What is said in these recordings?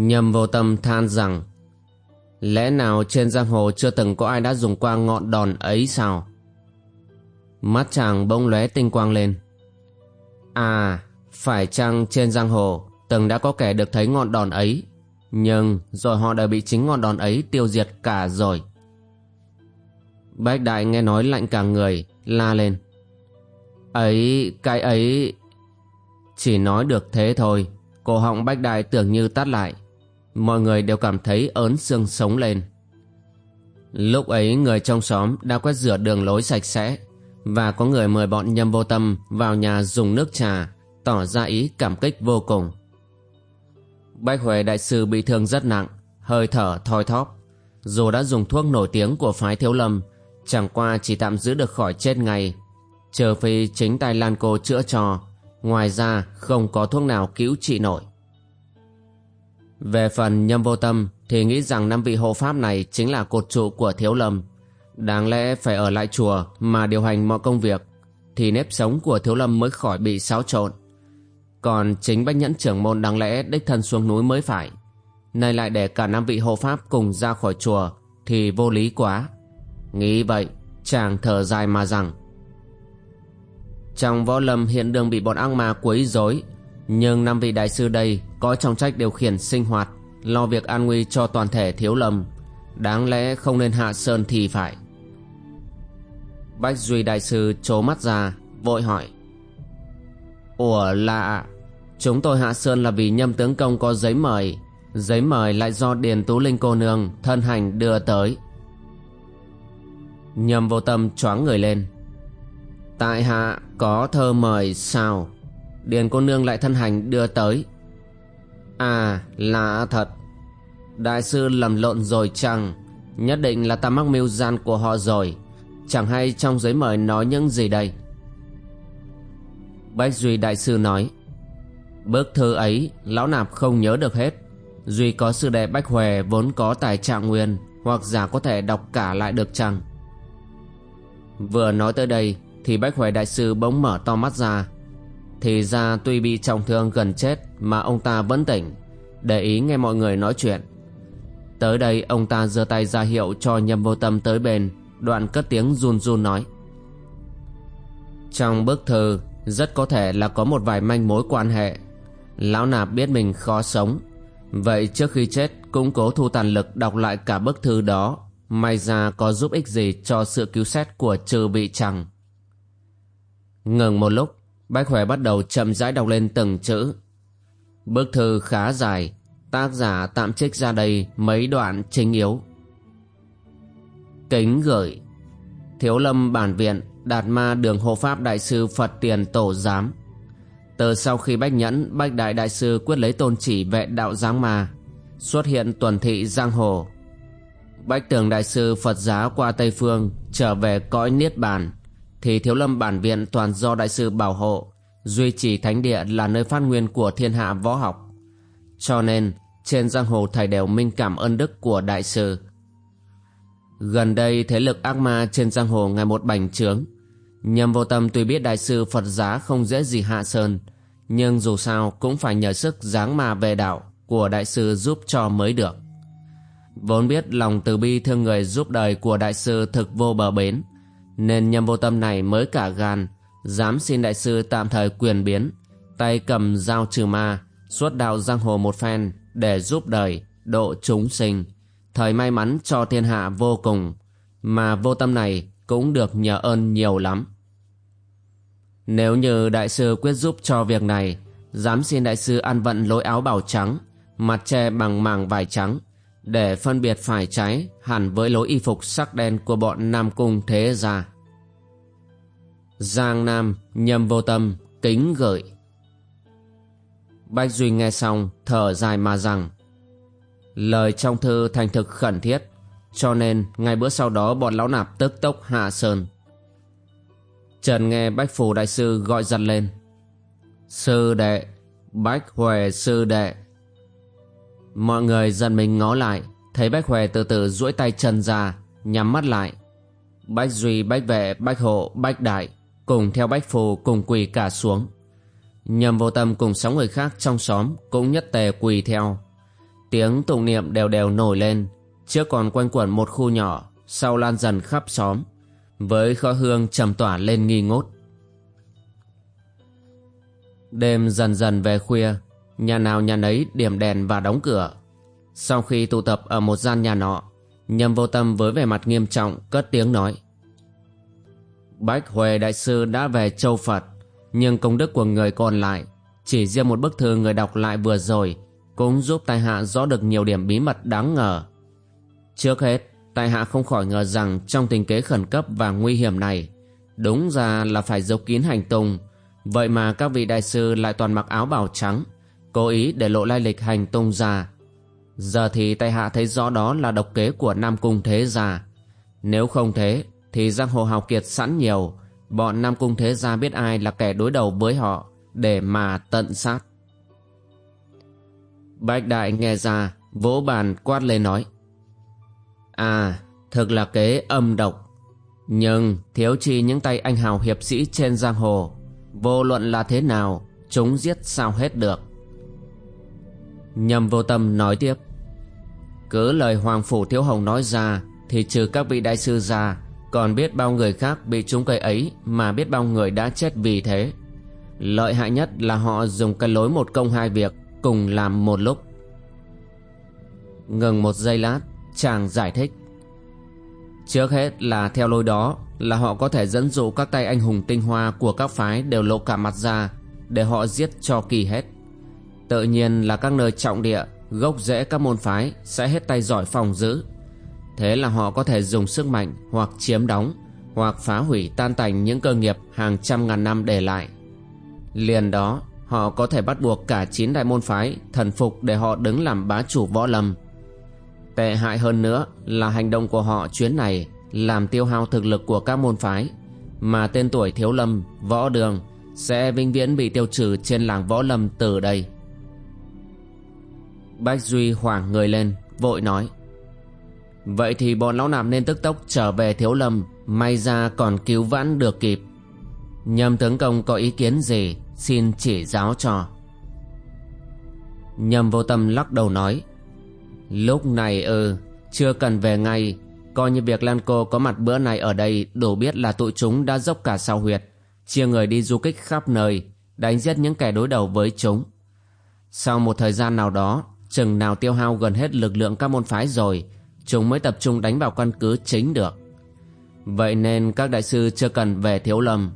Nhầm vô tâm than rằng Lẽ nào trên giang hồ chưa từng có ai đã dùng qua ngọn đòn ấy sao? Mắt chàng bỗng lóe tinh quang lên. À, phải chăng trên giang hồ từng đã có kẻ được thấy ngọn đòn ấy, nhưng rồi họ đã bị chính ngọn đòn ấy tiêu diệt cả rồi. Bách đại nghe nói lạnh cả người, la lên. Ấy, cái ấy... Chỉ nói được thế thôi, cổ họng bách đại tưởng như tắt lại. Mọi người đều cảm thấy ớn xương sống lên. Lúc ấy người trong xóm đã quét rửa đường lối sạch sẽ và có người mời bọn nhâm vô tâm vào nhà dùng nước trà tỏ ra ý cảm kích vô cùng. Bách Huệ đại sư bị thương rất nặng, hơi thở thoi thóp. Dù đã dùng thuốc nổi tiếng của phái thiếu lâm, chẳng qua chỉ tạm giữ được khỏi chết ngay. Chờ phi chính tay Lan Cô chữa cho, ngoài ra không có thuốc nào cứu trị nổi. Về phần nhâm vô tâm thì nghĩ rằng năm vị hộ pháp này chính là cột trụ của thiếu lâm. Đáng lẽ phải ở lại chùa mà điều hành mọi công việc thì nếp sống của thiếu lâm mới khỏi bị xáo trộn. Còn chính bách nhẫn trưởng môn đáng lẽ đích thân xuống núi mới phải. Nay lại để cả năm vị hộ pháp cùng ra khỏi chùa thì vô lý quá. Nghĩ vậy, chàng thở dài mà rằng Trong võ lâm hiện đường bị bọn ác ma quấy rối nhưng năm vị đại sư đây có trọng trách điều khiển sinh hoạt, lo việc an nguy cho toàn thể thiếu lâm. Đáng lẽ không nên hạ sơn thì phải. Bách Duy đại sư trố mắt ra, vội hỏi. Ủa lạ, chúng tôi hạ sơn là vì nhâm tướng công có giấy mời. Giấy mời lại do Điền Tú Linh cô nương thân hành đưa tới. Nhâm vô tâm choáng người lên. Tại hạ có thơ mời sao? Điền cô nương lại thân hành đưa tới. À lạ thật. Đại sư lầm lộn rồi chăng? Nhất định là ta mắc mưu gian của họ rồi. Chẳng hay trong giấy mời nói những gì đây? Bách Duy đại sư nói Bức thư ấy, Lão nạp không nhớ được hết. Duy có sư đệ Bách Huệ vốn có tài trạng nguyên, Hoặc giả có thể đọc cả lại được chăng? Vừa nói tới đây, Thì Bách Huệ đại sư bỗng mở to mắt ra thì ra tuy bị trọng thương gần chết Mà ông ta vẫn tỉnh. Để ý nghe mọi người nói chuyện. Tới đây ông ta giơ tay ra hiệu cho nhâm vô tâm tới bên. Đoạn cất tiếng run run nói. Trong bức thư, Rất có thể là có một vài manh mối quan hệ. Lão nạp biết mình khó sống. Vậy trước khi chết Cũng cố thu tàn lực đọc lại cả bức thư đó. May ra có giúp ích gì cho sự cứu xét của trừ bị chẳng Ngừng một lúc. Bách Huệ bắt đầu chậm rãi đọc lên từng chữ. Bức thư khá dài, tác giả tạm trích ra đây mấy đoạn chính yếu. Kính gửi Thiếu lâm bản viện Đạt ma đường hộ pháp đại sư Phật tiền tổ giám Từ sau khi Bách Nhẫn Bách Đại Đại sư quyết lấy tôn chỉ vệ đạo giáng ma Xuất hiện tuần thị giang hồ Bách tường đại sư Phật giá qua Tây Phương Trở về cõi Niết Bàn thì thiếu lâm bản viện toàn do đại sư bảo hộ, duy trì thánh địa là nơi phát nguyên của thiên hạ võ học. Cho nên, trên giang hồ thầy đều minh cảm ơn đức của đại sư. Gần đây, thế lực ác ma trên giang hồ ngày một bành trướng. Nhầm vô tâm tuy biết đại sư phật giá không dễ gì hạ sơn, nhưng dù sao cũng phải nhờ sức dáng ma về đạo của đại sư giúp cho mới được. Vốn biết lòng từ bi thương người giúp đời của đại sư thực vô bờ bến nên nhâm vô tâm này mới cả gan, dám xin đại sư tạm thời quyền biến, tay cầm dao trừ ma suốt đạo giang hồ một phen để giúp đời độ chúng sinh thời may mắn cho thiên hạ vô cùng, mà vô tâm này cũng được nhờ ơn nhiều lắm nếu như đại sư quyết giúp cho việc này, dám xin đại sư ăn vận lối áo bảo trắng, mặt che bằng màng vải trắng, để phân biệt phải trái hẳn với lối y phục sắc đen của bọn Nam Cung Thế Gia. Giang Nam nhầm vô tâm kính gửi Bách Duy nghe xong thở dài mà rằng Lời trong thư thành thực khẩn thiết Cho nên ngay bữa sau đó bọn lão nạp tức tốc hạ sơn. Trần nghe Bách Phù Đại Sư gọi giật lên Sư đệ Bách Huệ sư đệ. Mọi người dần mình ngó lại Thấy Bách Huệ từ từ duỗi tay Trần ra Nhắm mắt lại. Bách Duy, Bách Vệ, Bách Hộ, Bách Đại Cùng theo Bách Phù cùng quỳ cả xuống. Nhầm vô tâm cùng sáu người khác trong xóm Cũng nhất tề quỳ theo. Tiếng tụng niệm đều đều nổi lên, Trước còn quanh quẩn một khu nhỏ, Sau lan dần khắp xóm, Với khói hương trầm tỏa lên nghi ngút. Đêm dần dần về khuya, Nhà nào nhà nấy điểm đèn và đóng cửa. Sau khi tụ tập ở một gian nhà nọ, nhầm vô tâm với vẻ mặt nghiêm trọng Cất tiếng nói. Bách Huệ Đại Sư đã về châu Phật, Nhưng công đức của người còn lại, Chỉ riêng một bức thư người đọc lại vừa rồi, Cũng giúp tài hạ rõ được nhiều điểm bí mật đáng ngờ. Trước hết, tài hạ không khỏi ngờ rằng Trong tình kế khẩn cấp và nguy hiểm này, Đúng ra là phải giấu kín hành tung. Vậy mà các vị đại sư lại toàn mặc áo bào trắng, Cố ý để lộ lai lịch hành tung ra. Giờ thì tài hạ thấy rõ đó là độc kế của Nam Cung Thế Gia. Nếu không thế thì giang hồ hào kiệt sẵn nhiều. Bọn Nam Cung Thế Gia biết ai là kẻ đối đầu với họ Để mà tận sát. Bạch Đại nghe ra, Vỗ bàn quát lên nói À Thực là kế âm độc. Nhưng thiếu chi những tay anh hào hiệp sĩ trên giang hồ, Vô luận là thế nào, Chúng giết sao hết được. Nhầm vô tâm nói tiếp, Cứ lời Hoàng Phủ Thiếu Hồng nói ra, Thì trừ các vị đại sư ra còn biết bao người khác bị trúng cây ấy Mà biết bao người đã chết vì thế Lợi hại nhất là họ dùng cái lối một công hai việc Cùng làm một lúc Ngừng một giây lát Chàng giải thích Trước hết là theo lối đó là họ có thể dẫn dụ các tay anh hùng tinh hoa của các phái đều lộ cả mặt ra để họ giết cho kỳ hết. Tự nhiên là các nơi trọng địa, gốc rễ các môn phái sẽ hết tay giỏi phòng giữ. Thế là họ có thể dùng sức mạnh hoặc chiếm đóng hoặc phá hủy tan tành những cơ nghiệp hàng trăm ngàn năm để lại. Liền đó, họ có thể bắt buộc cả chín đại môn phái thần phục để họ đứng làm bá chủ võ lâm. Tệ hại hơn nữa là hành động của họ chuyến này làm tiêu hao thực lực của các môn phái mà tên tuổi thiếu lâm võ đường sẽ vĩnh viễn bị tiêu trừ trên làng võ lâm từ đây bách duy hoảng người lên vội nói vậy thì bọn lão nạp nên tức tốc trở về thiếu lâm may ra còn cứu vãn được kịp. Nhâm tướng công có ý kiến gì xin chỉ giáo cho. Nhâm vô tâm lắc đầu nói lúc này ừ chưa cần về ngay. Coi như việc Lan Cô có mặt bữa này ở đây đủ biết là tụi chúng đã dốc cả sao huyệt, chia người đi du kích khắp nơi, đánh giết những kẻ đối đầu với chúng. Sau một thời gian nào đó, chừng nào tiêu hao gần hết lực lượng các môn phái rồi, chúng mới tập trung đánh vào căn cứ chính được. Vậy nên các đại sư chưa cần về thiếu lâm.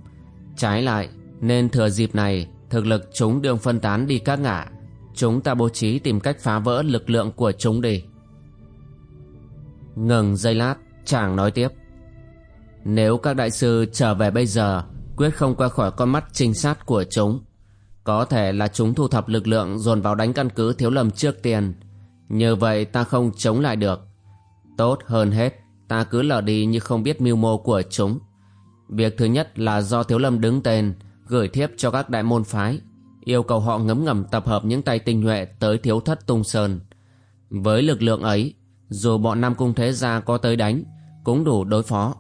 Trái lại, nên thừa dịp này, thực lực chúng đương phân tán đi các ngã. Chúng ta bố trí tìm cách phá vỡ lực lượng của chúng đi. Ngừng giây lát chàng nói tiếp Nếu các đại sư trở về bây giờ Quyết không qua khỏi con mắt trinh sát của chúng Có thể là chúng thu thập lực lượng Dồn vào đánh căn cứ thiếu lầm trước tiên Như vậy ta không chống lại được Tốt hơn hết, Ta cứ lờ đi như không biết mưu mô của chúng. Việc thứ nhất là do thiếu lâm đứng tên, Gửi thiếp cho các đại môn phái, Yêu cầu họ ngấm ngầm tập hợp những tay tinh nhuệ Tới thiếu thất tung sơn. Với lực lượng ấy, dù bọn Nam Cung Thế Gia có tới đánh, Cũng đủ đối phó.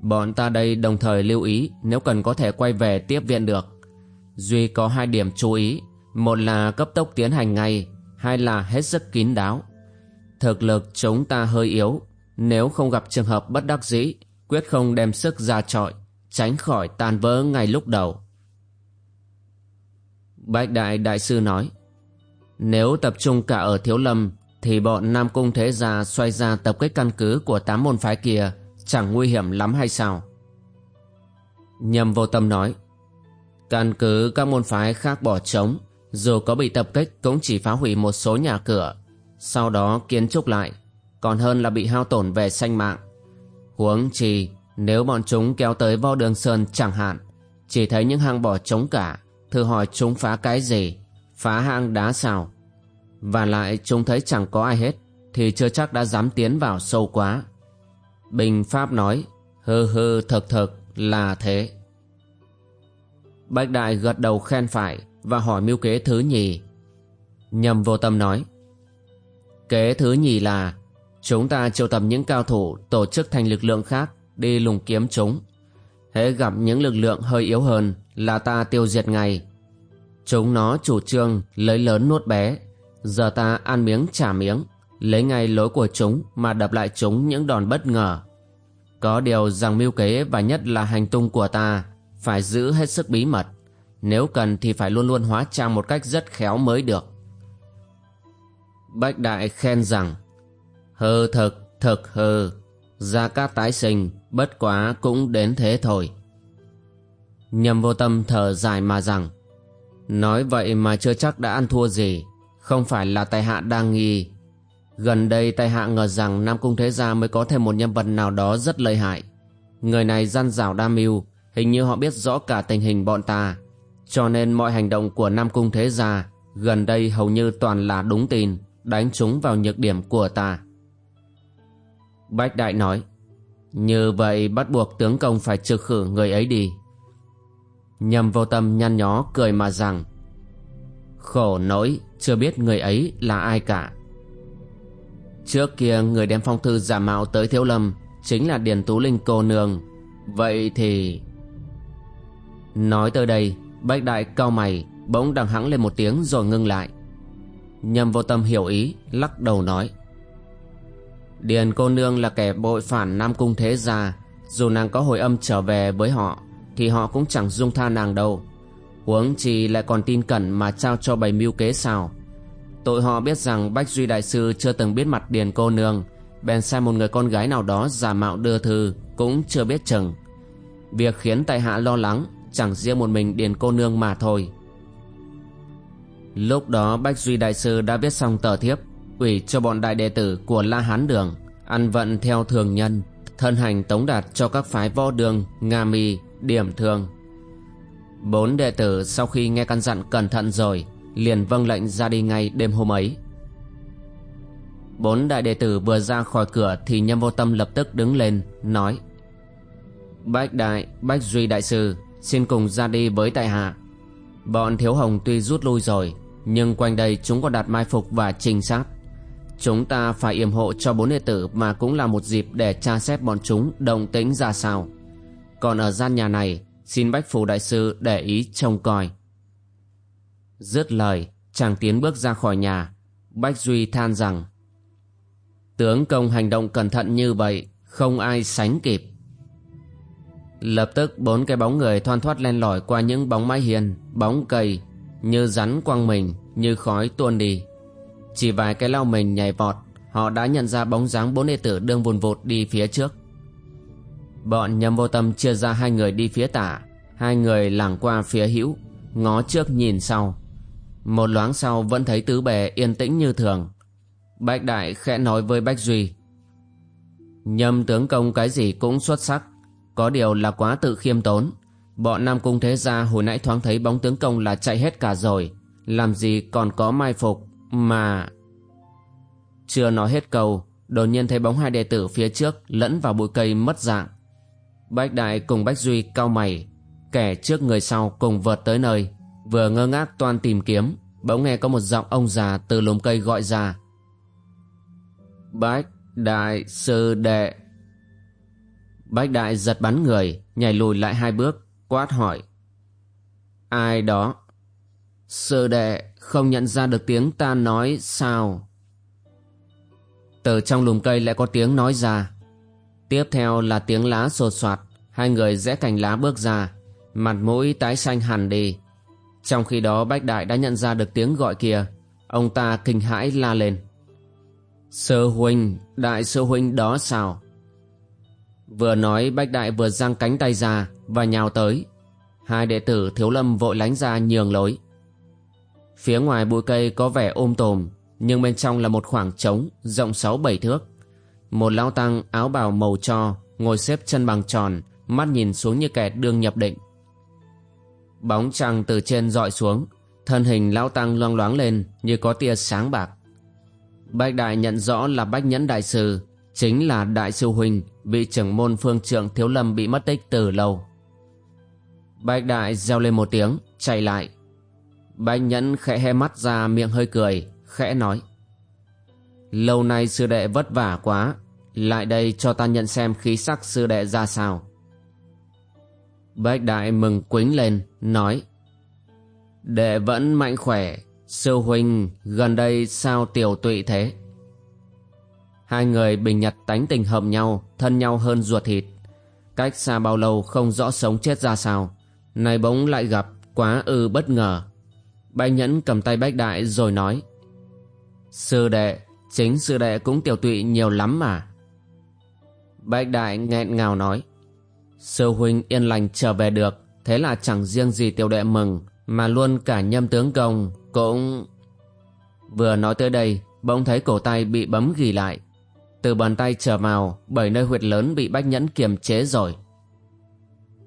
Bọn ta đây đồng thời lưu ý, Nếu cần có thể quay về tiếp viện được. Duy có hai điểm chú ý, Một là cấp tốc tiến hành ngay, Hai là hết sức kín đáo. Thực lực chúng ta hơi yếu Nếu không gặp trường hợp bất đắc dĩ, Quyết không đem sức ra trọi, Tránh khỏi tan vỡ ngay lúc đầu Bạch Đại Đại Sư nói, Nếu tập trung cả ở Thiếu Lâm, thì bọn Nam Cung Thế Gia xoay ra tập kích căn cứ của tám môn phái kia, chẳng nguy hiểm lắm hay sao? Nhầm vô tâm nói, Căn cứ các môn phái khác bỏ trống, dù có bị tập kích cũng chỉ phá hủy một số nhà cửa sau đó kiến trúc lại. Còn hơn là bị hao tổn về sanh mạng. Huống chi, Nếu bọn chúng kéo tới vo đường sơn chẳng hạn, Chỉ thấy những hang bỏ trống cả, Thử hỏi chúng phá cái gì, Phá hang đá sao Và lại chúng thấy chẳng có ai hết, Thì chưa chắc đã dám tiến vào sâu quá. Bình Pháp nói Hư hư thực thực là thế. Bạch Đại gật đầu khen phải Và hỏi mưu kế thứ nhì. Nhầm vô tâm nói Kế thứ nhì là, Chúng ta triệu tập những cao thủ Tổ chức thành lực lượng khác Đi lùng kiếm chúng. Hễ gặp những lực lượng hơi yếu hơn Là ta tiêu diệt ngay. Chúng nó chủ trương lấy lớn nuốt bé. Giờ ta ăn miếng trả miếng, Lấy ngay lối của chúng Mà đập lại chúng những đòn bất ngờ. Có điều rằng mưu kế Và nhất là hành tung của ta Phải giữ hết sức bí mật. Nếu cần thì phải luôn luôn hóa trang một cách rất khéo mới được. Bách Đại khen rằng hờ thực, thực hờ Gia cát tái sinh Bất quá cũng đến thế thôi. Nhầm vô tâm thở dài mà rằng Nói vậy mà chưa chắc đã ăn thua gì Không phải là tài hạ đang nghi. Gần đây tài hạ ngờ rằng Nam Cung Thế Gia mới có thêm một nhân vật nào đó rất lợi hại. Người này gian rảo đa mưu Hình như họ biết rõ cả tình hình bọn ta Cho nên mọi hành động của Nam Cung Thế Gia Gần đây hầu như toàn là đúng tin. Đánh chúng vào nhược điểm của ta. Bách Đại nói, Như vậy bắt buộc tướng công phải trực khử người ấy đi. Nhầm vô tâm nhăn nhó cười mà rằng, Khổ nỗi, chưa biết người ấy là ai cả. Trước kia người đem phong thư giả mạo tới Thiếu Lâm Chính là Điền Tú Linh cô nương. Vậy thì Nói tới đây, Bách Đại cao mày, Bỗng đằng hắng lên một tiếng rồi ngưng lại. Nhầm vô tâm hiểu ý, Lắc đầu nói. Điền cô nương là kẻ bội phản Nam Cung Thế Gia. Dù nàng có hồi âm trở về với họ, Thì họ cũng chẳng dung tha nàng đâu. Huống chi lại còn tin cẩn Mà trao cho bày mưu kế sao. Tội họ biết rằng Bách Duy Đại Sư Chưa từng biết mặt Điền cô nương. Bèn sai một người con gái nào đó giả mạo đưa thư, Cũng chưa biết chừng. Việc khiến tại hạ lo lắng, Chẳng riêng một mình Điền cô nương mà thôi. Lúc đó Bách Duy Đại Sư đã viết xong tờ thiếp ủy cho bọn đại đệ tử của La Hán Đường ăn vận theo thường nhân, thân hành tống đạt cho các phái võ đường, Nga Mi, Điểm thường Bốn đệ tử sau khi nghe căn dặn cẩn thận rồi, liền vâng lệnh ra đi ngay đêm hôm ấy. Bốn đại đệ tử vừa ra khỏi cửa thì Nhâm Vô Tâm lập tức đứng lên, nói Bách Đại, Bách Duy Đại Sư, xin cùng ra đi với tại hạ. Bọn Thiếu Hồng tuy rút lui rồi, nhưng quanh đây chúng còn đặt mai phục và trinh sát. Chúng ta phải yểm hộ cho bốn đệ tử mà cũng là một dịp để tra xét bọn chúng đồng tĩnh ra sao. Còn ở gian nhà này, xin Bách Phù Đại Sư để ý trông coi. Dứt lời, chàng tiến bước ra khỏi nhà. Bách Duy than rằng Tướng công hành động cẩn thận như vậy, không ai sánh kịp. Lập tức bốn cái bóng người thoăn thoát len lỏi qua những bóng mái hiền, bóng cây, như rắn quăng mình, như khói tuôn đi. Chỉ vài cái lao mình nhảy vọt Họ đã nhận ra bóng dáng bốn đệ tử đương vùn vụt đi phía trước. Bọn nhầm vô tâm chia ra hai người đi phía tả Hai người lảng qua phía hữu Ngó trước nhìn sau. Một loáng sau vẫn thấy tứ bề yên tĩnh như thường. Bách Đại khẽ nói với Bách Duy Nhâm tướng công cái gì cũng xuất sắc có điều là quá tự khiêm tốn. Bọn Nam Cung Thế Gia hồi nãy thoáng thấy bóng tướng công là chạy hết cả rồi. Làm gì còn có mai phục mà... Chưa nói hết câu, đột nhiên thấy bóng hai đệ tử phía trước lẫn vào bụi cây mất dạng. Bách Đại cùng Bách Duy cao mày, kẻ trước người sau cùng vượt tới nơi, vừa ngơ ngác toan tìm kiếm, bỗng nghe có một giọng ông già từ lùm cây gọi ra. Bách Đại Sư Đệ. Bách Đại giật bắn người, nhảy lùi lại hai bước, quát hỏi. Ai đó? Sư đệ không nhận ra được tiếng ta nói sao? Từ trong lùm cây lại có tiếng nói ra. Tiếp theo là tiếng lá sột soạt, hai người rẽ cành lá bước ra, mặt mũi tái xanh hẳn đi. Trong khi đó Bách Đại đã nhận ra được tiếng gọi kia, ông ta kinh hãi la lên. Sư huynh, đại sư huynh đó sao? Vừa nói Bách Đại vừa giang cánh tay ra và nhào tới. Hai đệ tử thiếu lâm vội lánh ra nhường lối. Phía ngoài bụi cây có vẻ ôm tồm, nhưng bên trong là một khoảng trống rộng sáu bảy thước. Một lão tăng áo bào màu cho, ngồi xếp chân bằng tròn, mắt nhìn xuống như kẻ đương nhập định. Bóng trăng từ trên dọi xuống, thân hình lão tăng loang loáng lên như có tia sáng bạc. Bách đại nhận rõ là bách nhẫn đại sư, chính là đại sư huynh, vị trưởng môn phương trượng thiếu lâm bị mất tích từ lâu. bạch đại reo lên một tiếng, chạy lại. bạch nhẫn khẽ hé mắt ra miệng hơi cười, khẽ nói. Lâu nay sư đệ vất vả quá, lại đây cho ta nhận xem khí sắc sư đệ ra sao. bạch đại mừng quính lên, nói. Đệ vẫn mạnh khỏe, sư huynh gần đây sao tiểu tụy thế? Hai người bình nhật tánh tình hợp nhau, thân nhau hơn ruột thịt. Cách xa bao lâu không rõ sống chết ra sao. Này bỗng lại gặp, quá ư bất ngờ. Bách nhẫn cầm tay bách đại rồi nói. Sư đệ, chính sư đệ cũng tiểu tụy nhiều lắm mà. Bách đại nghẹn ngào nói. Sư huynh yên lành trở về được, thế là chẳng riêng gì tiểu đệ mừng, mà luôn cả nhâm tướng công cũng... Vừa nói tới đây, bỗng thấy cổ tay bị bấm ghi lại. Từ bàn tay trở vào, bảy nơi huyệt lớn bị bách nhẫn kiềm chế rồi.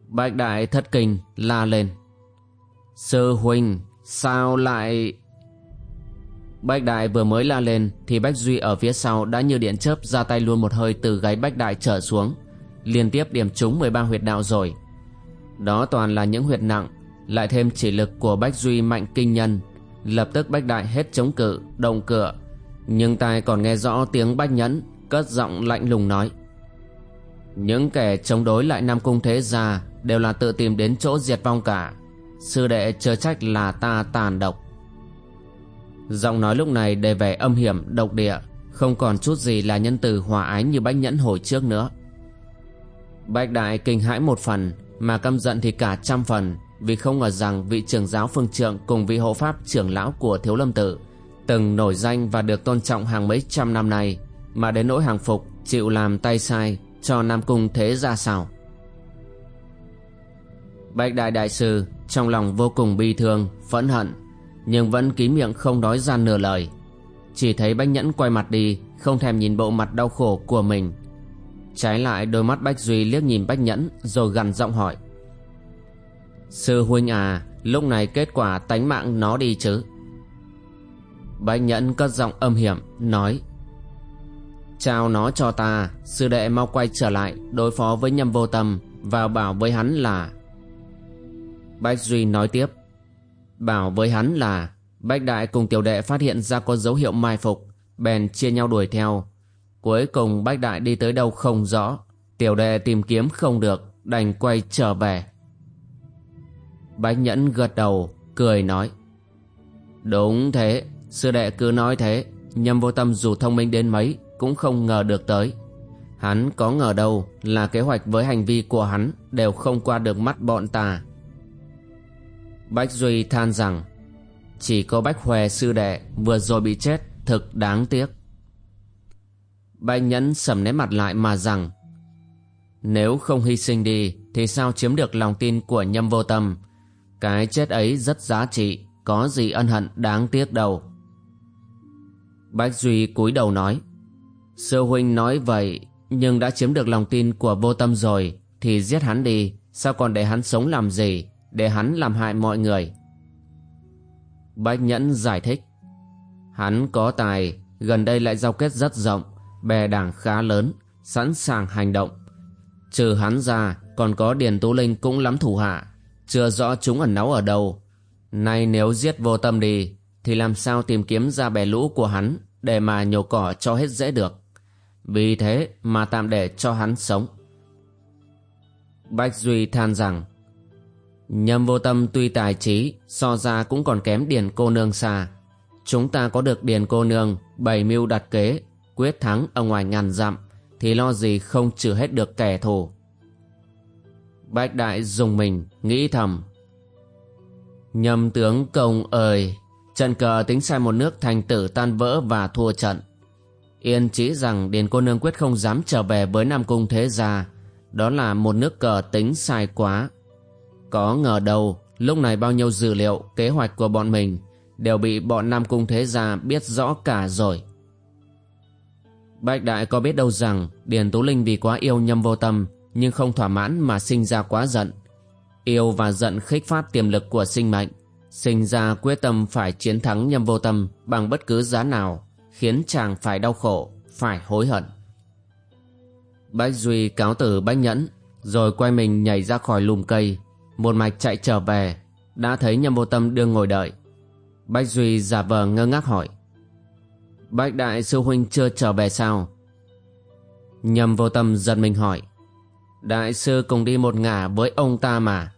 Bách đại thất kinh, la lên. Sư huynh, sao lại... Bách đại vừa mới la lên thì Bách Duy ở phía sau đã như điện chớp ra tay luôn một hơi từ gáy Bách đại trở xuống. Liên tiếp điểm trúng 13 huyệt đạo rồi. Đó toàn là những huyệt nặng, lại thêm chỉ lực của Bách Duy mạnh kinh nhân. Lập tức Bách đại hết chống cự, động cửa. Nhưng tai còn nghe rõ tiếng Bách nhẫn cất giọng lạnh lùng nói. Những kẻ chống đối lại nam cung thế gia đều là tự tìm đến chỗ diệt vong cả. Sư đệ chớ trách là ta tàn độc. Giọng nói lúc này đầy vẻ âm hiểm, độc địa, không còn chút gì là nhân từ hòa ái như bách nhẫn hồi trước nữa. Bách đại kinh hãi một phần, mà căm giận thì cả trăm phần, vì không ngờ rằng vị trưởng giáo phương trượng cùng vị hộ pháp trưởng lão của thiếu lâm tự từng nổi danh và được tôn trọng hàng mấy trăm năm nay mà đến nỗi hàng phục chịu làm tay sai cho Nam Cung thế ra sao. Bạch Đại Đại Sư trong lòng vô cùng bi thương, phẫn hận, nhưng vẫn kín miệng không nói ra nửa lời. Chỉ thấy Bách Nhẫn quay mặt đi, không thèm nhìn bộ mặt đau khổ của mình. Trái lại đôi mắt Bách Duy liếc nhìn Bách Nhẫn rồi gằn giọng hỏi. Sư huynh à, lúc này kết quả tánh mạng nó đi chứ? Bách Nhẫn cất giọng âm hiểm, nói Trao nó cho ta. Sư đệ mau quay trở lại, Đối phó với nhâm vô tâm Và bảo với hắn là Bách Duy nói tiếp. Bảo với hắn là, Bách Đại cùng tiểu đệ phát hiện ra có dấu hiệu mai phục, Bèn chia nhau đuổi theo. Cuối cùng Bách Đại đi tới đâu không rõ, Tiểu đệ tìm kiếm không được, Đành quay trở về. Bách Nhẫn gật đầu, Cười nói. Đúng thế, Sư đệ cứ nói thế, Nhâm vô tâm dù thông minh đến mấy cũng không ngờ được tới. Hắn có ngờ đâu là kế hoạch với hành vi của hắn đều không qua được mắt bọn ta. Bách Duy than rằng chỉ có Bách Hòe sư đệ vừa rồi bị chết thực đáng tiếc. Bách Nhẫn sầm nét mặt lại mà rằng nếu không hy sinh đi thì sao chiếm được lòng tin của nhâm vô tâm. Cái chết ấy rất giá trị, có gì ân hận đáng tiếc đâu. Bách Duy cúi đầu nói Sư huynh nói vậy, Nhưng đã chiếm được lòng tin của vô tâm rồi, Thì giết hắn đi. Sao còn để hắn sống làm gì? Để hắn làm hại mọi người. Bách Nhẫn giải thích. Hắn có tài, Gần đây lại giao kết rất rộng, Bè đảng khá lớn, Sẵn sàng hành động. Trừ hắn ra, Còn có Điền Tú Linh cũng lắm thủ hạ, Chưa rõ chúng ẩn náu ở đâu. Nay nếu giết vô tâm đi, Thì làm sao tìm kiếm ra bè lũ của hắn Để mà nhổ cỏ cho hết dễ được? Vì thế mà tạm để cho hắn sống. Bách Duy than rằng, Nhâm vô tâm tuy tài trí, So ra cũng còn kém Điền cô nương xa. Chúng ta có được Điền cô nương, Bày mưu đặt kế, Quyết thắng ở ngoài ngàn dặm, Thì lo gì không trừ hết được kẻ thù. Bách đại dùng mình, Nghĩ thầm, Nhâm tướng công ơi Trận cờ tính sai một nước thành tử tan vỡ và thua trận. Yên chỉ rằng Điền cô nương quyết không dám trở về với Nam Cung Thế Gia. Đó là một nước cờ tính sai quá. Có ngờ đâu, lúc này bao nhiêu dữ liệu, kế hoạch của bọn mình đều bị bọn Nam Cung Thế Gia biết rõ cả rồi. Bạch Đại có biết đâu rằng Điền Tú Linh vì quá yêu nhâm vô tâm nhưng không thỏa mãn mà sinh ra quá giận. Yêu và giận khích phát tiềm lực của sinh mệnh, sinh ra quyết tâm phải chiến thắng nhâm vô tâm bằng bất cứ giá nào, khiến chàng phải đau khổ, phải hối hận. Bách Duy cáo từ Bách Nhẫn, rồi quay mình nhảy ra khỏi lùm cây, một mạch chạy trở về, đã thấy nhâm vô tâm đương ngồi đợi. Bách Duy giả vờ ngơ ngác hỏi. Bách Đại Sư Huynh chưa trở về sao? Nhâm vô tâm giật mình hỏi. Đại sư cùng đi một ngả với ông ta mà.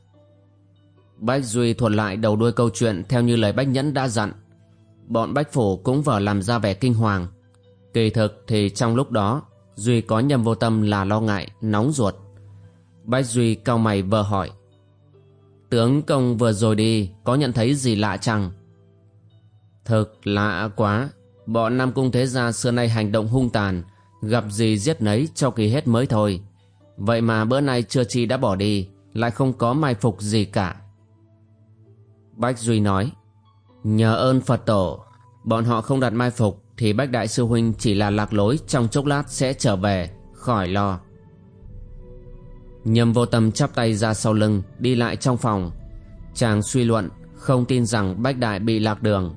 Bách Duy thuật lại đầu đuôi câu chuyện theo như lời Bách Nhẫn đã dặn. Bọn Bách Phủ cũng vờ làm ra vẻ kinh hoàng. Kỳ thực thì trong lúc đó, Duy có nhầm vô tâm là lo ngại, nóng ruột. Bách Duy cao mày vờ hỏi. Tướng công vừa rồi đi, có nhận thấy gì lạ chăng? Thực lạ quá, bọn Nam Cung Thế Gia xưa nay hành động hung tàn, gặp gì giết nấy cho kỳ hết mới thôi. Vậy mà bữa nay chưa chi đã bỏ đi Lại không có mai phục gì cả Bách Duy nói Nhờ ơn Phật tổ, Bọn họ không đặt mai phục Thì Bách Đại Sư Huynh chỉ là lạc lối Trong chốc lát sẽ trở về, Khỏi lo. Nhâm vô tâm chắp tay ra sau lưng, Đi lại trong phòng. Chàng suy luận, Không tin rằng Bách Đại bị lạc đường.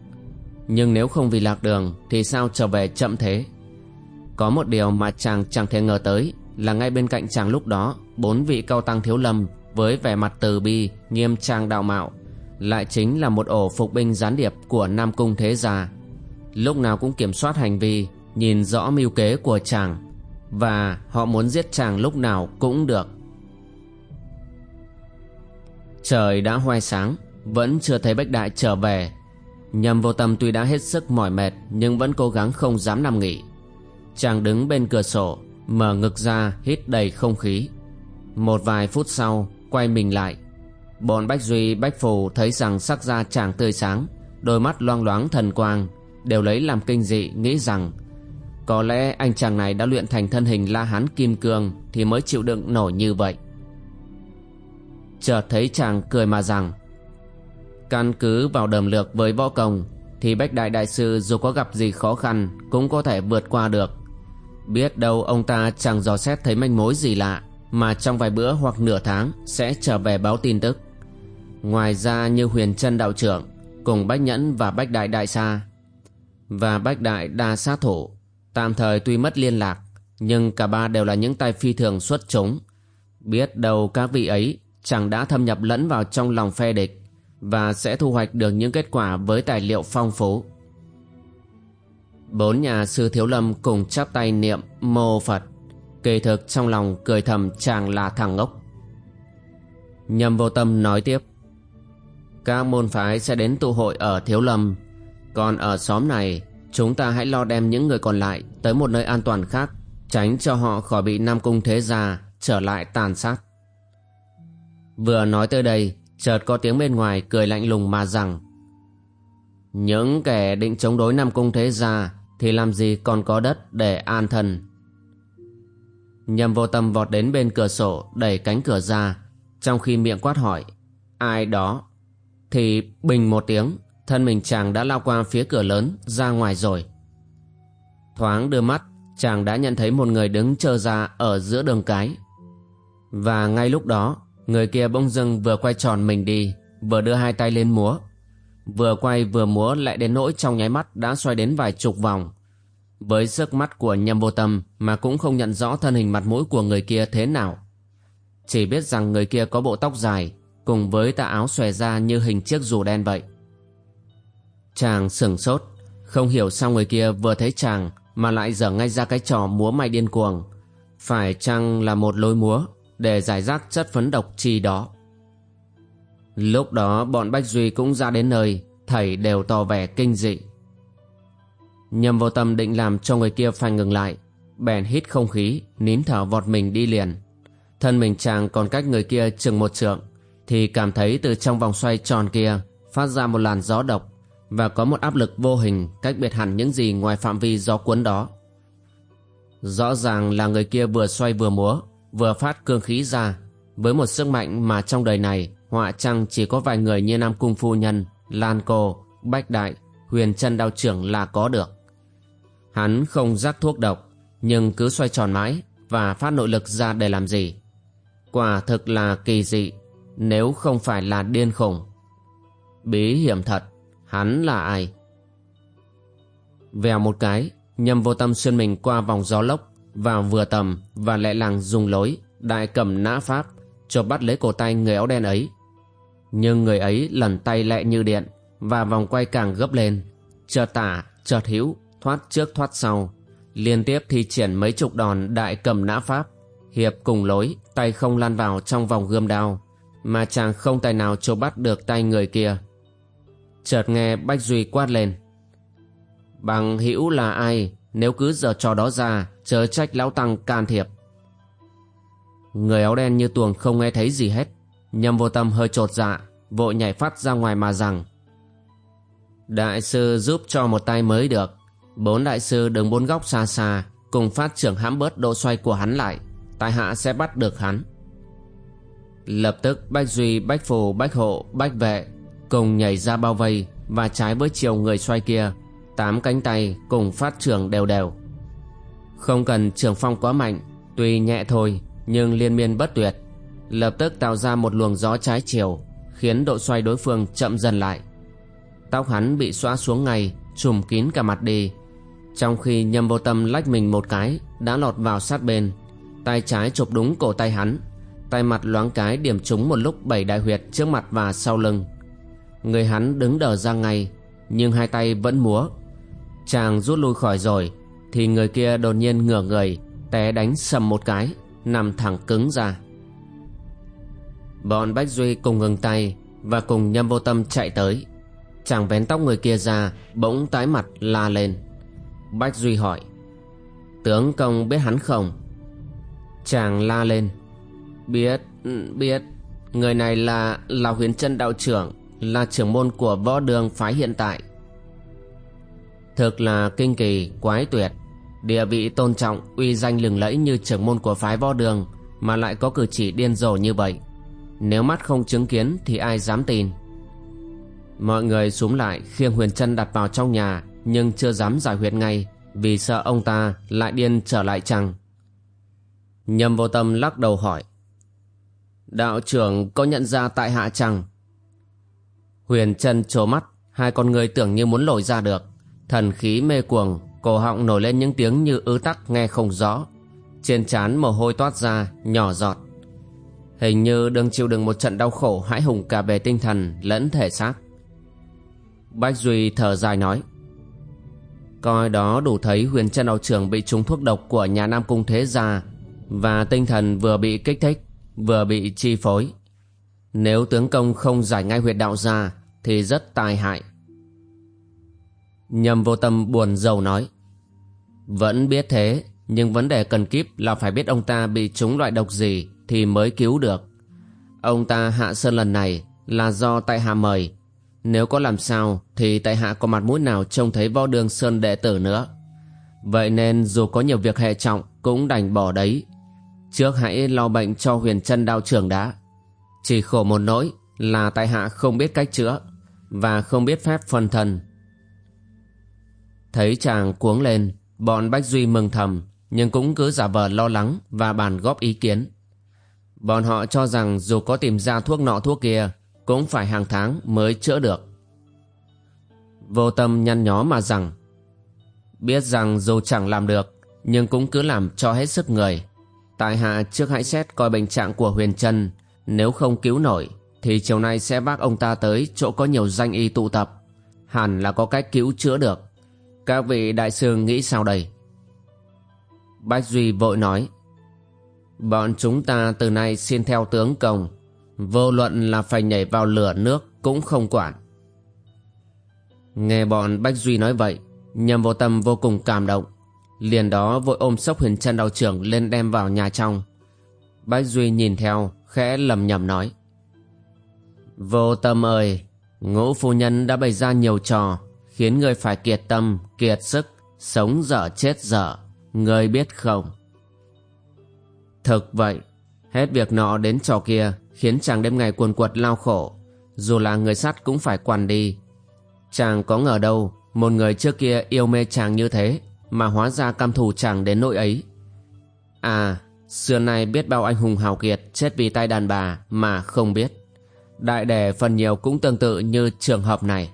Nhưng nếu không vì lạc đường Thì sao trở về chậm thế? Có một điều mà chàng chẳng thể ngờ tới là ngay bên cạnh chàng lúc đó, bốn vị cao tăng thiếu lâm với vẻ mặt từ bi, nghiêm trang đạo mạo lại chính là một ổ phục binh gián điệp của nam cung thế gia. Lúc nào cũng kiểm soát hành vi, nhìn rõ mưu kế của chàng, và họ muốn giết chàng lúc nào cũng được. Trời đã hoai sáng, vẫn chưa thấy bách đại trở về. Nhầm vô tâm tuy đã hết sức mỏi mệt, nhưng vẫn cố gắng không dám nằm nghỉ. Chàng đứng bên cửa sổ, Mở ngực ra, hít đầy không khí. Một vài phút sau, Quay mình lại. Bọn Bách Duy, Bách Phù thấy rằng sắc da chàng tươi sáng, Đôi mắt loang loáng thần quang, Đều lấy làm kinh dị, nghĩ rằng Có lẽ anh chàng này đã luyện thành thân hình la hán kim cương Thì mới chịu đựng nổi như vậy. Chợt thấy chàng cười mà rằng, Căn cứ vào đầm lược với võ công Thì Bách Đại Đại Sư dù có gặp gì khó khăn Cũng có thể vượt qua được. Biết đâu ông ta chẳng dò xét thấy manh mối gì lạ Mà trong vài bữa hoặc nửa tháng Sẽ trở về báo tin tức. Ngoài ra như huyền chân đạo trưởng, Cùng Bách Nhẫn và Bách Đại Đại Sa. Và Bách Đại Đa Sát Thủ Tạm thời tuy mất liên lạc, Nhưng cả ba đều là những tay phi thường xuất chúng. Biết đâu các vị ấy Chẳng đã thâm nhập lẫn vào trong lòng phe địch Và sẽ thu hoạch được những kết quả với tài liệu phong phú. Bốn nhà sư thiếu lâm cùng chắp tay niệm mô Phật, Kỳ thực trong lòng cười thầm chàng là thằng ngốc. Nhầm vô tâm nói tiếp. Các môn phái sẽ đến tụ hội ở thiếu lâm. Còn ở xóm này, Chúng ta hãy lo đem những người còn lại Tới một nơi an toàn khác, Tránh cho họ khỏi bị Nam Cung Thế Gia Trở lại tàn sát. Vừa nói tới đây, Chợt có tiếng bên ngoài cười lạnh lùng mà rằng, những kẻ định chống đối Nam Cung Thế Gia thì làm gì còn có đất để an thân. Nhầm vô tâm vọt đến bên cửa sổ, đẩy cánh cửa ra, trong khi miệng quát hỏi, ai đó? Thì bình một tiếng, thân mình chàng đã lao qua phía cửa lớn, ra ngoài rồi. Thoáng đưa mắt, chàng đã nhận thấy một người đứng chờ ra ở giữa đường cái. Và ngay lúc đó, người kia bỗng dưng vừa quay tròn mình đi, vừa đưa hai tay lên múa Vừa quay vừa múa lại đến nỗi trong nháy mắt đã xoay đến vài chục vòng. Với sức mắt của nhâm vô tâm mà cũng không nhận rõ thân hình mặt mũi của người kia thế nào. Chỉ biết rằng người kia có bộ tóc dài cùng với tà áo xòe ra như hình chiếc dù đen vậy. Chàng sửng sốt, không hiểu sao người kia vừa thấy chàng mà lại dở ngay ra cái trò múa may điên cuồng. Phải chăng là một lối múa để giải rác chất phấn độc chi đó. Lúc đó bọn Bách Duy cũng ra đến nơi Thầy đều tỏ vẻ kinh dị Nhầm vô tâm định làm cho người kia phải ngừng lại Bèn hít không khí Nín thở vọt mình đi liền Thân mình chàng còn cách người kia chừng một trượng thì cảm thấy từ trong vòng xoay tròn kia Phát ra một làn gió độc Và có một áp lực vô hình Cách biệt hẳn những gì ngoài phạm vi gió cuốn đó Rõ ràng là người kia vừa xoay vừa múa Vừa phát cương khí ra Với một sức mạnh mà trong đời này họa chăng chỉ có vài người như Nam Cung Phu Nhân, Lan Cô, Bách Đại, Huyền chân Đao Trưởng là có được. Hắn không rắc thuốc độc, nhưng cứ xoay tròn mãi và phát nội lực ra để làm gì. Quả thực là kỳ dị, nếu không phải là điên khùng. Bí hiểm thật, hắn là ai? Vèo một cái, nhầm vô tâm xuyên mình qua vòng gió lốc, vào vừa tầm và lẹ làng dùng lối, đại cầm nã pháp, cho bắt lấy cổ tay người áo đen ấy. Nhưng người ấy lần tay lẹ như điện, và vòng quay càng gấp lên, chợt tả, chợt hữu, thoát trước thoát sau, liên tiếp thi triển mấy chục đòn đại cầm nã pháp, hiệp cùng lối, tay không lan vào trong vòng gươm đao, mà chàng không tài nào chộp bắt được tay người kia. Chợt nghe Bách Duy quát lên. Bằng hữu là ai, nếu cứ giờ trò đó ra, chớ trách lão tăng can thiệp. Người áo đen như tuồng không nghe thấy gì hết, nhầm vô tâm hơi trột dạ, vội nhảy phát ra ngoài mà rằng Đại sư giúp cho một tay mới được Bốn đại sư đứng bốn góc xa xa Cùng phát trưởng hãm bớt độ xoay của hắn lại Tại hạ sẽ bắt được hắn Lập tức Bách Duy, Bách Phù, Bách Hộ, Bách Vệ Cùng nhảy ra bao vây Và trái với chiều người xoay kia Tám cánh tay cùng phát trưởng đều đều. Không cần trường phong quá mạnh Tuy nhẹ thôi Nhưng liên miên bất tuyệt. Lập tức tạo ra một luồng gió trái chiều Khiến độ xoay đối phương chậm dần lại. Tóc hắn bị xóa xuống ngay Trùm kín cả mặt đi. Trong khi nhâm vô tâm lách mình một cái Đã lọt vào sát bên Tay trái chụp đúng cổ tay hắn. Tay mặt loáng cái điểm trúng một lúc bảy đại huyệt Trước mặt và sau lưng. Người hắn đứng đờ ra ngay, Nhưng hai tay vẫn múa. Chàng rút lui khỏi rồi, Thì người kia đột nhiên ngửa người, Té đánh sầm một cái, Nằm thẳng cứng ra. Bọn Bách Duy cùng ngừng tay Và cùng nhâm vô tâm chạy tới. Chàng vén tóc người kia ra, Bỗng tái mặt, la lên. Bách Duy hỏi, Tướng công biết hắn không? Chàng la lên Biết, biết. Người này là là huyền chân đạo trưởng Là trưởng môn của võ đường phái hiện tại. Thực là kinh kỳ, quái tuyệt. Địa vị tôn trọng, uy danh lừng lẫy như trưởng môn của phái võ đường Mà lại có cử chỉ điên rồ như vậy. Nếu mắt không chứng kiến thì ai dám tin? Mọi người xuống lại khiêng huyền chân đặt vào trong nhà Nhưng chưa dám giải huyệt ngay Vì sợ ông ta lại điên trở lại chăng? Nhâm vô tâm lắc đầu hỏi Đạo trưởng có nhận ra tại hạ chăng Huyền chân trố mắt, Hai con người tưởng như muốn lồi ra được. Thần khí mê cuồng, Cổ họng nổi lên những tiếng như ứ tắc nghe không rõ. Trên trán mồ hôi toát ra, Nhỏ giọt. Hình như đương chịu đựng một trận đau khổ, hãi hùng cả về tinh thần lẫn thể xác. Bách Duy thở dài nói, Coi đó đủ thấy huyền chân đạo trưởng bị trúng thuốc độc của nhà Nam Cung Thế Gia Và tinh thần vừa bị kích thích. Vừa bị chi phối Nếu tướng công không giải ngay huyệt đạo ra, Thì rất tai hại Nhầm vô tâm buồn rầu nói, Vẫn biết thế, Nhưng vấn đề cần kíp là phải biết ông ta bị trúng loại độc gì Thì mới cứu được Ông ta hạ sơn lần này Là do tại hạ mời nếu có làm sao thì tại hạ có mặt mũi nào trông thấy võ đường sơn đệ tử nữa. Vậy nên dù có nhiều việc hệ trọng cũng đành bỏ đấy. Trước hãy lo bệnh cho huyền chân đau trưởng đã. Chỉ khổ một nỗi là tại hạ không biết cách chữa và không biết phép phân thân. Thấy chàng cuống lên, bọn Bách Duy mừng thầm nhưng cũng cứ giả vờ lo lắng và bàn góp ý kiến. Bọn họ cho rằng dù có tìm ra thuốc nọ thuốc kia cũng phải hàng tháng mới chữa được. Vô tâm nhăn nhó mà rằng Biết rằng dù chẳng làm được Nhưng cũng cứ làm cho hết sức người Tại hạ trước hãy xét coi bệnh trạng của Huyền Trân. Nếu không cứu nổi, Thì chiều nay sẽ bác ông ta tới Chỗ có nhiều danh y tụ tập. Hẳn là có cách cứu chữa được. Các vị đại sư nghĩ sao đây? Bách Duy vội nói, Bọn chúng ta từ nay xin theo tướng công. Vô luận là phải nhảy vào lửa nước Cũng không quản. Nghe bọn Bách Duy nói vậy Nhầm vô tâm vô cùng cảm động. Liền đó vội ôm sốc huyền chân đạo trưởng Lên đem vào nhà trong. Bách Duy nhìn theo Khẽ lầm nhầm nói. Vô tâm ơi Ngũ phu nhân đã bày ra nhiều trò Khiến người phải kiệt tâm, kiệt sức Sống dở chết dở Người biết không? Thực vậy Hết việc nọ đến trò kia Khiến chàng đêm ngày cuồn cuột lao khổ Dù là người sắt cũng phải quằn đi. Chàng có ngờ đâu Một người trước kia yêu mê chàng như thế? Mà hóa ra cam thù chẳng đến nỗi ấy. À, xưa nay biết bao anh hùng hào kiệt chết vì tay đàn bà mà không biết. Đại đề phần nhiều cũng tương tự như trường hợp này.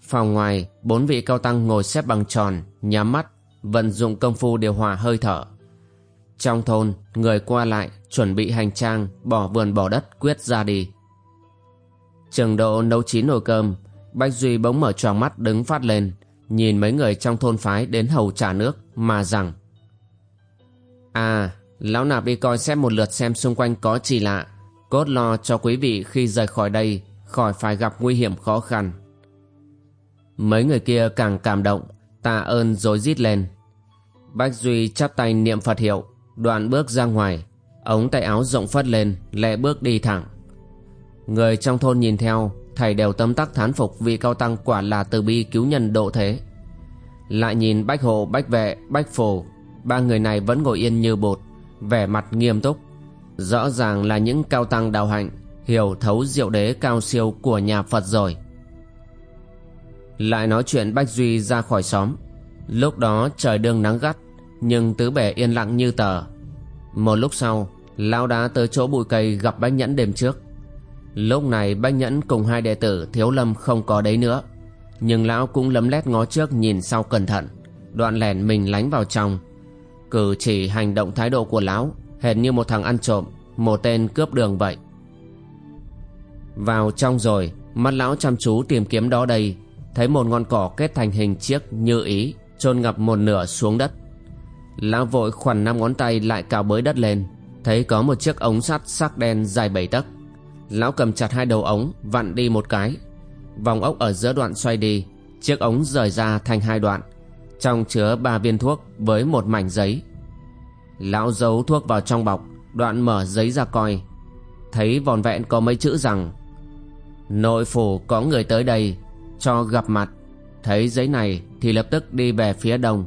Phòng ngoài, bốn vị cao tăng ngồi xếp bằng tròn, nhắm mắt, vận dụng công phu điều hòa hơi thở. Trong thôn, người qua lại, chuẩn bị hành trang, bỏ vườn bỏ đất quyết ra đi. Trường độ nấu chín nồi cơm, Bách Duy bỗng mở tròn mắt đứng phát lên, nhìn mấy người trong thôn phái đến hầu trả nước mà rằng À, lão nạp đi coi xét một lượt xem xung quanh có gì lạ, cốt lo cho quý vị khi rời khỏi đây, khỏi phải gặp nguy hiểm khó khăn. Mấy người kia càng cảm động, tạ ơn rồi rít lên. Bách Duy chắp tay niệm Phật hiệu, đoạn bước ra ngoài, ống tay áo rộng phất lên, lẹ bước đi thẳng. Người trong thôn nhìn theo, thầy đều tấm tắc thán phục vì cao tăng quả là từ bi cứu nhân độ thế. Lại nhìn Bách Hộ, Bách Vệ, Bách Phù, ba người này vẫn ngồi yên như bột, vẻ mặt nghiêm túc. Rõ ràng là những cao tăng đạo hạnh, hiểu thấu diệu đế cao siêu của nhà Phật rồi. Lại nói chuyện Bách Duy ra khỏi xóm. Lúc đó trời đương nắng gắt, nhưng tứ bể yên lặng như tờ. Một lúc sau, Lão đá tới chỗ bụi cây gặp Bách Nhẫn đêm trước. Lúc này Bách Nhẫn cùng hai đệ tử Thiếu Lâm không có đấy nữa. Nhưng Lão cũng lấm lét ngó trước nhìn sau cẩn thận, đoạn lẻn mình lánh vào trong. Cử chỉ hành động thái độ của Lão hệt như một thằng ăn trộm, một tên cướp đường vậy. Vào trong rồi, mắt Lão chăm chú tìm kiếm đó đây thấy một ngọn cỏ kết thành hình chiếc như ý chôn ngập một nửa xuống đất lão vội khoằn năm ngón tay lại cào bới đất lên thấy có một chiếc ống sắt sắc đen dài bảy tấc lão cầm chặt hai đầu ống, vặn đi một cái. Vòng ốc ở giữa đoạn xoay đi, chiếc ống rời ra thành hai đoạn. Trong chứa ba viên thuốc với một mảnh giấy. Lão giấu thuốc vào trong bọc, đoạn mở giấy ra coi. Thấy vòn vẹn có mấy chữ rằng, nội phủ có người tới đây cho gặp mặt. Thấy giấy này thì lập tức đi về phía đông.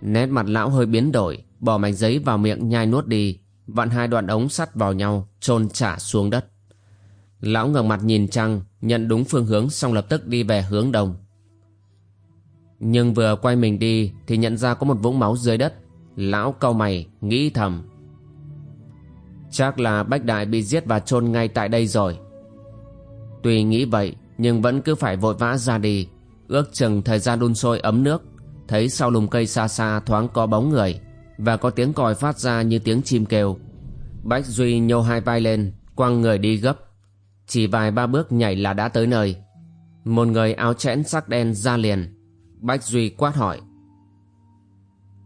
Nét mặt lão hơi biến đổi, bỏ mảnh giấy vào miệng nhai nuốt đi vặn hai đoạn ống sắt vào nhau, chôn trả xuống đất. Lão ngẩng mặt nhìn trăng, nhận đúng phương hướng, xong lập tức đi về hướng đông nhưng vừa quay mình đi thì nhận ra có một vũng máu dưới đất. Lão cau mày, nghĩ thầm. Chắc là bách đại bị giết và chôn ngay tại đây rồi. Tuy nghĩ vậy, nhưng vẫn cứ phải vội vã ra đi. Ước chừng thời gian đun sôi ấm nước, thấy sau lùm cây xa xa thoáng có bóng người và có tiếng còi phát ra như tiếng chim kêu. Bách duy nhô hai vai lên quăng người đi gấp. Chỉ vài ba bước nhảy là đã tới nơi. Một người áo chẽn sắc đen ra liền. Bách duy quát hỏi.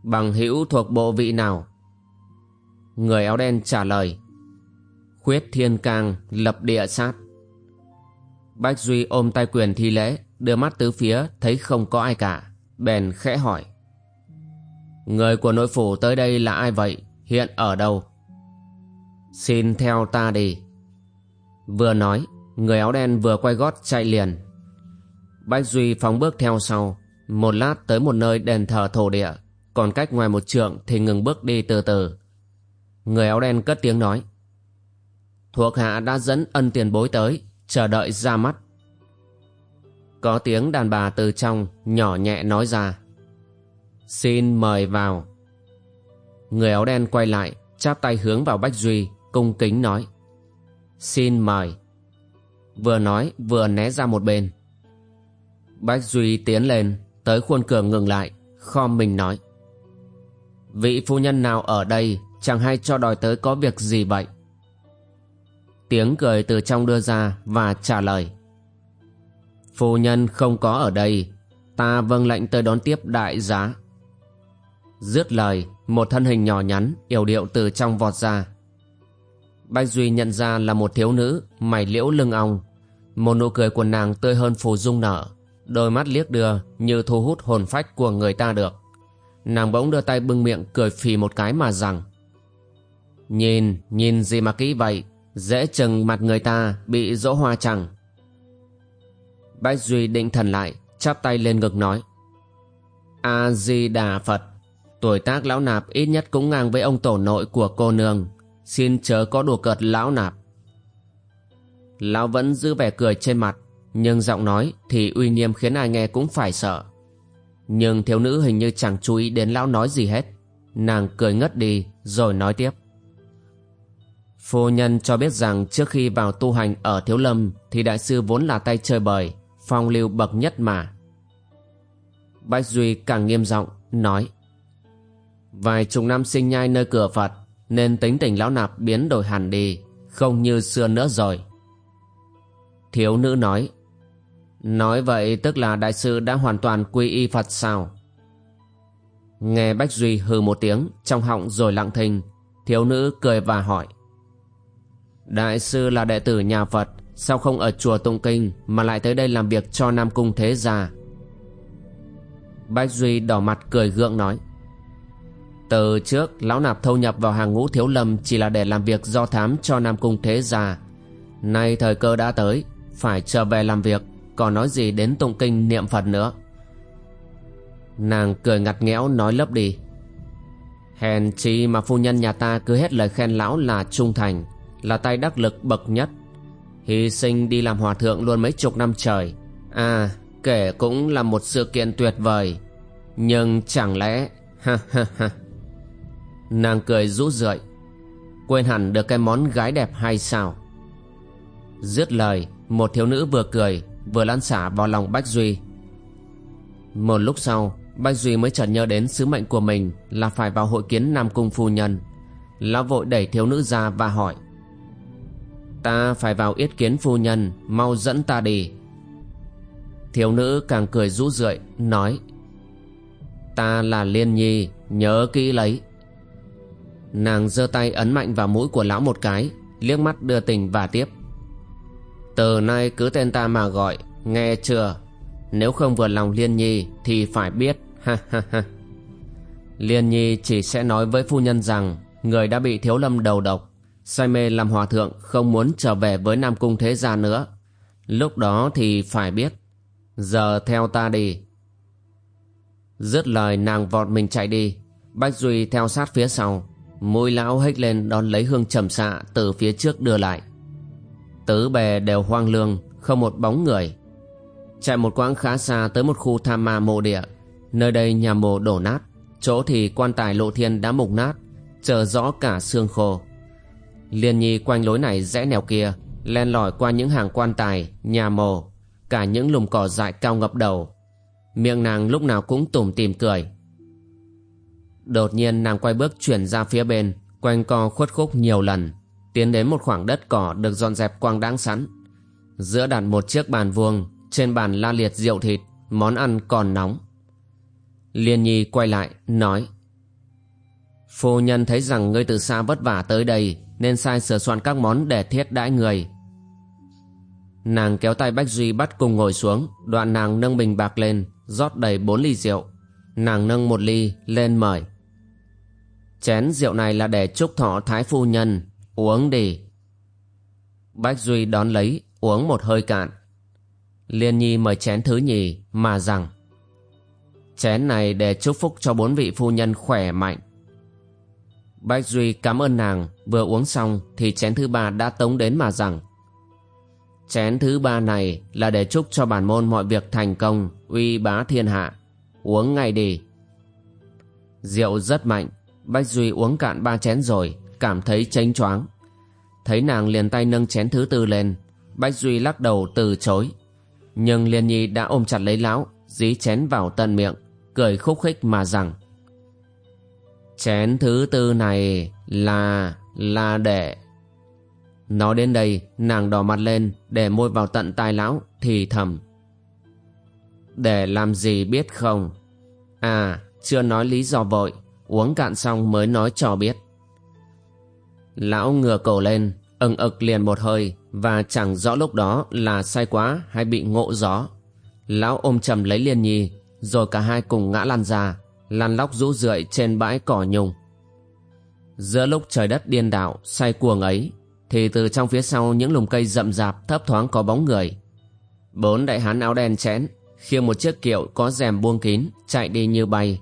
Bằng hữu thuộc bộ vị nào? Người áo đen trả lời. Khuyết thiên cang lập địa sát. Bách Duy ôm tay quyền thi lễ, đưa mắt tứ phía thấy không có ai cả, bèn khẽ hỏi. Người của nội phủ tới đây là ai vậy? Hiện ở đâu? Xin theo ta đi. Vừa nói, người áo đen vừa quay gót chạy liền. Bách Duy phóng bước theo sau, một lát tới một nơi đền thờ thổ địa, còn cách ngoài một trượng thì ngừng bước đi từ từ. Người áo đen cất tiếng nói. Thuộc hạ đã dẫn ân tiền bối tới, chờ đợi ra mắt. Có tiếng đàn bà từ trong nhỏ nhẹ nói ra. Xin mời vào. Người áo đen quay lại, chắp tay hướng vào Bách Duy, cung kính nói. Xin mời. Vừa nói vừa né ra một bên. Bách Duy tiến lên, tới khuôn cửa ngừng lại, khom mình nói. Vị phu nhân nào ở đây chẳng hay cho đòi tới có việc gì vậy? Tiếng cười từ trong đưa ra và trả lời. Phu nhân không có ở đây, ta vâng lệnh tới đón tiếp đại giá. Dứt lời, một thân hình nhỏ nhắn, yểu điệu từ trong vọt ra. Bách Duy nhận ra là một thiếu nữ, mày liễu lưng ong. Một nụ cười của nàng tươi hơn phù dung nở, đôi mắt liếc đưa như thu hút hồn phách của người ta được. Nàng bỗng đưa tay bưng miệng cười phì một cái mà rằng Nhìn, nhìn gì mà kỹ vậy, dễ chừng mặt người ta bị dỗ hoa chẳng. Bách Duy định thần lại, chắp tay lên ngực nói. A-di-đà Phật, tuổi tác lão nạp ít nhất cũng ngang với ông tổ nội của cô nương, xin chớ có đùa cợt lão nạp. Lão vẫn giữ vẻ cười trên mặt, nhưng giọng nói thì uy nghiêm khiến ai nghe cũng phải sợ. Nhưng thiếu nữ hình như chẳng chú ý đến lão nói gì hết Nàng cười ngất đi rồi nói tiếp Phu nhân cho biết rằng trước khi vào tu hành ở Thiếu Lâm thì đại sư vốn là tay chơi bời, phong lưu bậc nhất mà. Bách Duy càng nghiêm giọng nói Vài chục năm sinh nhai nơi cửa Phật nên tính tình lão nạp biến đổi hẳn đi, không như xưa nữa rồi. Thiếu nữ nói Nói vậy tức là đại sư đã hoàn toàn quy y Phật sao? Nghe Bách Duy hừ một tiếng trong họng rồi lặng thinh, thiếu nữ cười và hỏi Đại sư là đệ tử nhà Phật Sao không ở chùa Tụng Kinh Mà lại tới đây làm việc cho Nam Cung Thế Gia Bách Duy đỏ mặt cười gượng nói từ trước, Lão Nạp thâu nhập vào hàng ngũ thiếu lâm Chỉ là để làm việc do thám cho Nam Cung Thế Gia. Nay thời cơ đã tới, Phải trở về làm việc, Còn nói gì đến Tụng Kinh niệm Phật nữa. Nàng cười ngặt nghẽo nói lấp đi. Hèn chi mà phu nhân nhà ta cứ hết lời khen lão là trung thành, là tay đắc lực bậc nhất. Hy sinh đi làm hòa thượng luôn mấy chục năm trời. À kể cũng là một sự kiện tuyệt vời. Nhưng chẳng lẽ, ha ha ha nàng cười rũ rượi. Quên hẳn được cái món gái đẹp hay sao? Dứt lời, một thiếu nữ vừa cười, vừa lăn xả vào lòng bách duy. Một lúc sau, bách duy mới chợt nhớ đến sứ mệnh của mình là phải vào hội kiến nam cung phu nhân. Lão vội đẩy thiếu nữ ra và hỏi, Ta phải vào yết kiến phu nhân, Mau dẫn ta đi. Thiếu nữ càng cười rũ rượi, Nói, Ta là Liên Nhi, Nhớ kỹ lấy. Nàng giơ tay ấn mạnh vào mũi của lão một cái, Liếc mắt đưa tình và tiếp Từ nay cứ tên ta mà gọi, Nghe chưa Nếu không vừa lòng Liên Nhi Thì phải biết, ha ha ha Liên Nhi chỉ sẽ nói với phu nhân rằng, Người đã bị thiếu lâm đầu độc, say mê làm hòa thượng không muốn trở về với Nam Cung Thế Gia nữa. Lúc đó thì phải biết. Giờ theo ta đi. Dứt lời, nàng vọt mình chạy đi. Bách Duy theo sát phía sau. Mũi lão hếch lên đón lấy hương trầm xạ từ phía trước đưa lại. Tứ bề đều hoang lương, không một bóng người. Chạy một quãng khá xa tới một khu tham ma mộ địa. Nơi đây nhà mộ đổ nát. Chỗ thì quan tài lộ thiên đã mục nát. Chờ rõ cả xương khô. Liên nhi quanh lối này rẽ nẻo kia Len lỏi qua những hàng quan tài Nhà mồ Cả những lùm cỏ dại cao ngập đầu Miệng nàng lúc nào cũng tủm tìm cười Đột nhiên nàng quay bước chuyển ra phía bên, Quanh co khuất khúc nhiều lần, Tiến đến một khoảng đất cỏ được dọn dẹp quang đáng sẵn. Giữa đặt một chiếc bàn vuông, Trên bàn la liệt rượu thịt, Món ăn còn nóng. Liên nhi quay lại, nói, Phu nhân thấy rằng ngươi từ xa vất vả tới đây, nên sai sửa soạn các món để thiết đãi người. Nàng kéo tay bách duy bắt cùng ngồi xuống, đoạn nàng nâng bình bạc lên, rót đầy bốn ly rượu. Nàng nâng một ly lên mời chén rượu này là để chúc thọ thái phu nhân. Uống đi. Bách duy đón lấy, uống một hơi cạn. Liên nhi mời chén thứ nhì, mà rằng, chén này để chúc phúc cho bốn vị phu nhân khỏe mạnh. Bách Duy cảm ơn nàng, Vừa uống xong thì chén thứ ba đã tống đến mà rằng, Chén thứ ba này là để chúc cho bản môn mọi việc thành công, Uy bá thiên hạ. Uống ngay đi. Rượu rất mạnh Bách Duy uống cạn ba chén rồi Cảm thấy chênh choáng Thấy nàng liền tay nâng chén thứ tư lên Bách Duy lắc đầu từ chối Nhưng Liên Nhi đã ôm chặt lấy lão Dí chén vào tận miệng Cười khúc khích mà rằng Chén thứ tư này là... là để... Nói đến đây, nàng đỏ mặt lên để môi vào tận tai lão, thì thầm. Để làm gì biết không? À, chưa nói lý do vội, uống cạn xong mới nói cho biết. Lão ngửa cổ lên, ừng ực liền một hơi và chẳng rõ lúc đó là say quá hay bị ngộ gió. Lão ôm chầm lấy Liên Nhi, rồi cả hai cùng ngã lăn ra, lăn lóc rũ rượi trên bãi cỏ nhung. Giữa lúc trời đất điên đảo, say cuồng ấy, thì từ trong phía sau những lùm cây rậm rạp thấp thoáng có bóng người. Bốn đại hán áo đen chén, khiêng một chiếc kiệu có rèm buông kín, chạy đi như bay.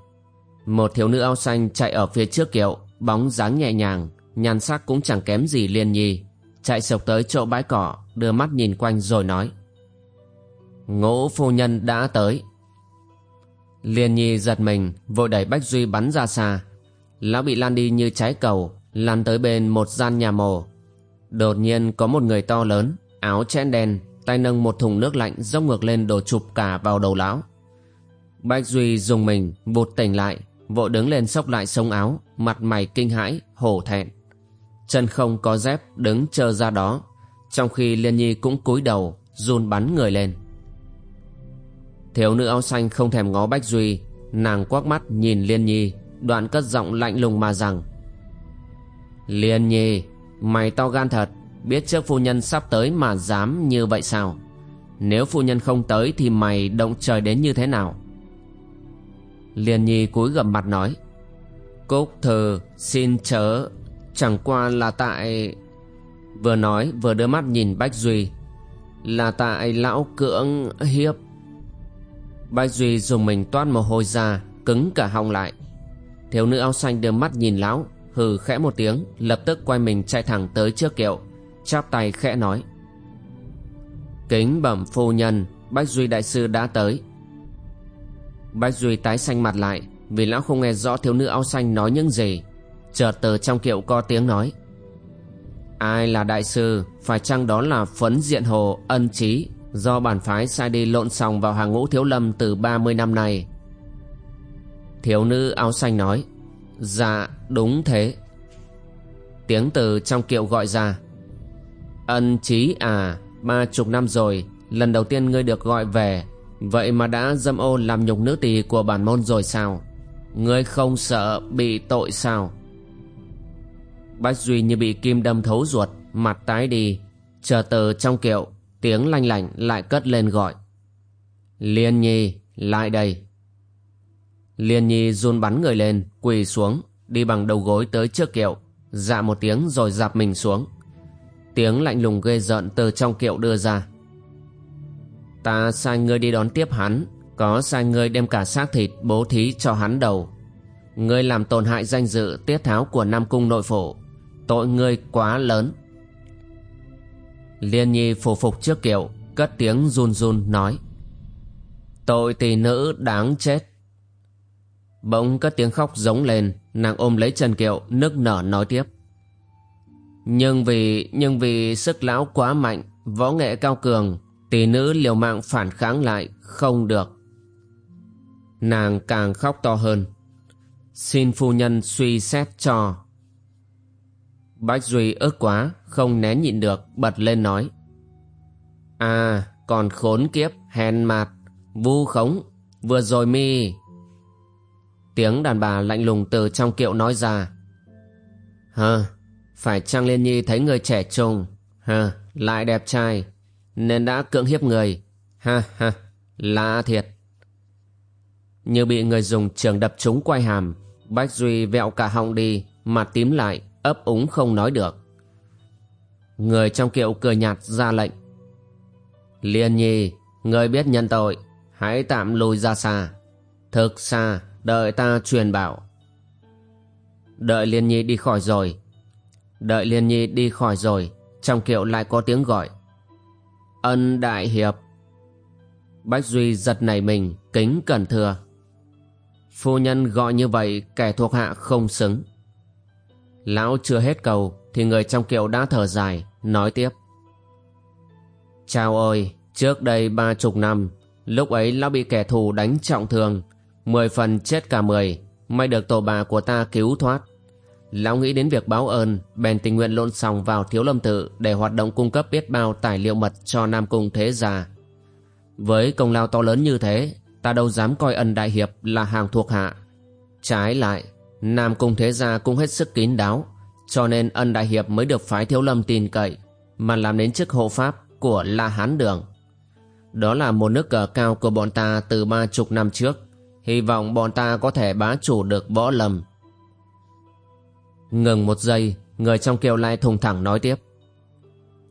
Một thiếu nữ áo xanh chạy ở phía trước kiệu, bóng dáng nhẹ nhàng, nhan sắc cũng chẳng kém gì liên nhi. Chạy sộc tới chỗ bãi cỏ, đưa mắt nhìn quanh rồi nói. Ngũ phu nhân đã tới. Liên nhi giật mình Vội đẩy Bách Duy bắn ra xa Lão bị lan đi như trái cầu Lan tới bên một gian nhà mồ Đột nhiên có một người to lớn Áo chen đen Tay nâng một thùng nước lạnh dốc ngược lên đổ chụp cả vào đầu lão Bách Duy dùng mình vụt tỉnh lại Vội đứng lên xốc lại sống áo Mặt mày kinh hãi, hổ thẹn. Chân không có dép đứng chờ ra đó Trong khi Liên Nhi cũng cúi đầu Run bắn người lên. Thiếu nữ áo xanh không thèm ngó Bách Duy Nàng quắc mắt nhìn Liên Nhi Đoạn cất giọng lạnh lùng mà rằng Liên Nhi Mày to gan thật Biết trước phu nhân sắp tới mà dám như vậy sao? Nếu phu nhân không tới Thì mày động trời đến như thế nào? Liên Nhi cúi gầm mặt nói Cúc thờ xin chớ. Chẳng qua là tại Vừa nói, vừa đưa mắt nhìn Bách Duy. Là tại lão cưỡng hiếp. Bách Duy dùng mình toát mồ hôi ra, Cứng cả họng lại. Thiếu nữ áo xanh đưa mắt nhìn lão, Hừ khẽ một tiếng, Lập tức quay mình chạy thẳng tới trước kiệu, Chắp tay khẽ nói, Kính bẩm phu nhân, Bách Duy đại sư đã tới. Bách Duy tái xanh mặt lại, Vì lão không nghe rõ thiếu nữ áo xanh nói những gì. Chợt từ trong kiệu có tiếng nói. Ai là đại sư? Phải chăng đó là phấn diện hồ, ân trí Do bản phái sai đi lộn sòng vào hàng ngũ thiếu lâm từ 30 năm nay? Thiếu nữ áo xanh nói. Dạ đúng thế. Tiếng từ trong kiệu gọi ra. Ân trí à Ba chục năm rồi, Lần đầu tiên ngươi được gọi về. Vậy mà đã dâm ô làm nhục nữ tỳ của bản môn rồi sao? Ngươi không sợ bị tội sao? Bách Duy như bị kim đâm thấu ruột, Mặt tái đi. Chờ từ trong kiệu, Tiếng lanh lảnh lại cất lên gọi. Liên nhi, lại đây. Liên nhi run bắn người lên, Quỳ xuống, Đi bằng đầu gối tới trước kiệu. Dạ một tiếng rồi dạp mình xuống. Tiếng lạnh lùng ghê rợn từ trong kiệu đưa ra. Ta sai ngươi đi đón tiếp hắn, Có sai ngươi đem cả xác thịt bố thí cho hắn đầu. Ngươi làm tổn hại danh dự tiết tháo của Nam Cung nội phủ, Tội ngươi quá lớn. Liên nhi phủ phục trước kiệu, Cất tiếng run run nói, Tội tỷ nữ đáng chết. Bỗng cất tiếng khóc giống lên, Nàng ôm lấy Trần Kiệu, nức nở nói tiếp, Nhưng vì Nhưng vì sức lão quá mạnh, Võ nghệ cao cường Tỷ nữ liều mạng phản kháng lại, Không được. Nàng càng khóc to hơn. Xin phu nhân suy xét cho. Bách Duy ức quá, Không nén nhịn được, Bật lên nói. À còn khốn kiếp, hèn mạt, Vu khống, Vừa rồi mi. Tiếng đàn bà lạnh lùng từ trong kiệu nói ra. Hơ, Phải chăng Liên Nhi thấy người trẻ trung. Hơ, Lại đẹp trai. Nên đã cưỡng hiếp người. Ha ha, Lạ thiệt. Như bị người dùng trường đập trúng quay hàm, Bách Duy vẹo cả họng đi Mặt tím lại, ấp úng không nói được. Người trong kiệu cười nhạt ra lệnh. Liên nhi, Người biết nhân tội, Hãy tạm lùi ra xa. Thực xa, Đợi ta truyền bảo. Đợi Liên Nhi đi khỏi rồi. Đợi Liên Nhi đi khỏi rồi, Trong kiệu lại có tiếng gọi. Ân Đại Hiệp. Bách Duy giật nảy mình, Kính cẩn thừa Phu nhân gọi như vậy, Kẻ thuộc hạ không xứng. Lão chưa hết cầu, Thì người trong kiệu đã thở dài, Nói tiếp. Chào ơi, Trước đây ba chục năm, Lúc ấy lão bị kẻ thù đánh trọng thương, Mười phần chết cả mười, May được tổ bà của ta cứu thoát. Lão nghĩ đến việc báo ơn, Bèn tình nguyện lộn sòng vào thiếu lâm tự Để hoạt động cung cấp biết bao tài liệu mật Cho Nam Cung Thế Gia. Với công lao to lớn như thế, Ta đâu dám coi ân đại hiệp là hàng thuộc hạ. Trái lại, Nam Cung Thế Gia cũng hết sức kín đáo, Cho nên ân đại hiệp mới được phái thiếu lâm tin cậy, Mà làm đến chức hộ pháp Của La Hán Đường. Đó là một nước cờ cao của bọn ta Từ ba chục năm trước. Hy vọng bọn ta có thể bá chủ được võ lâm. Ngừng một giây Người trong kiều lại thùng thẳng nói tiếp.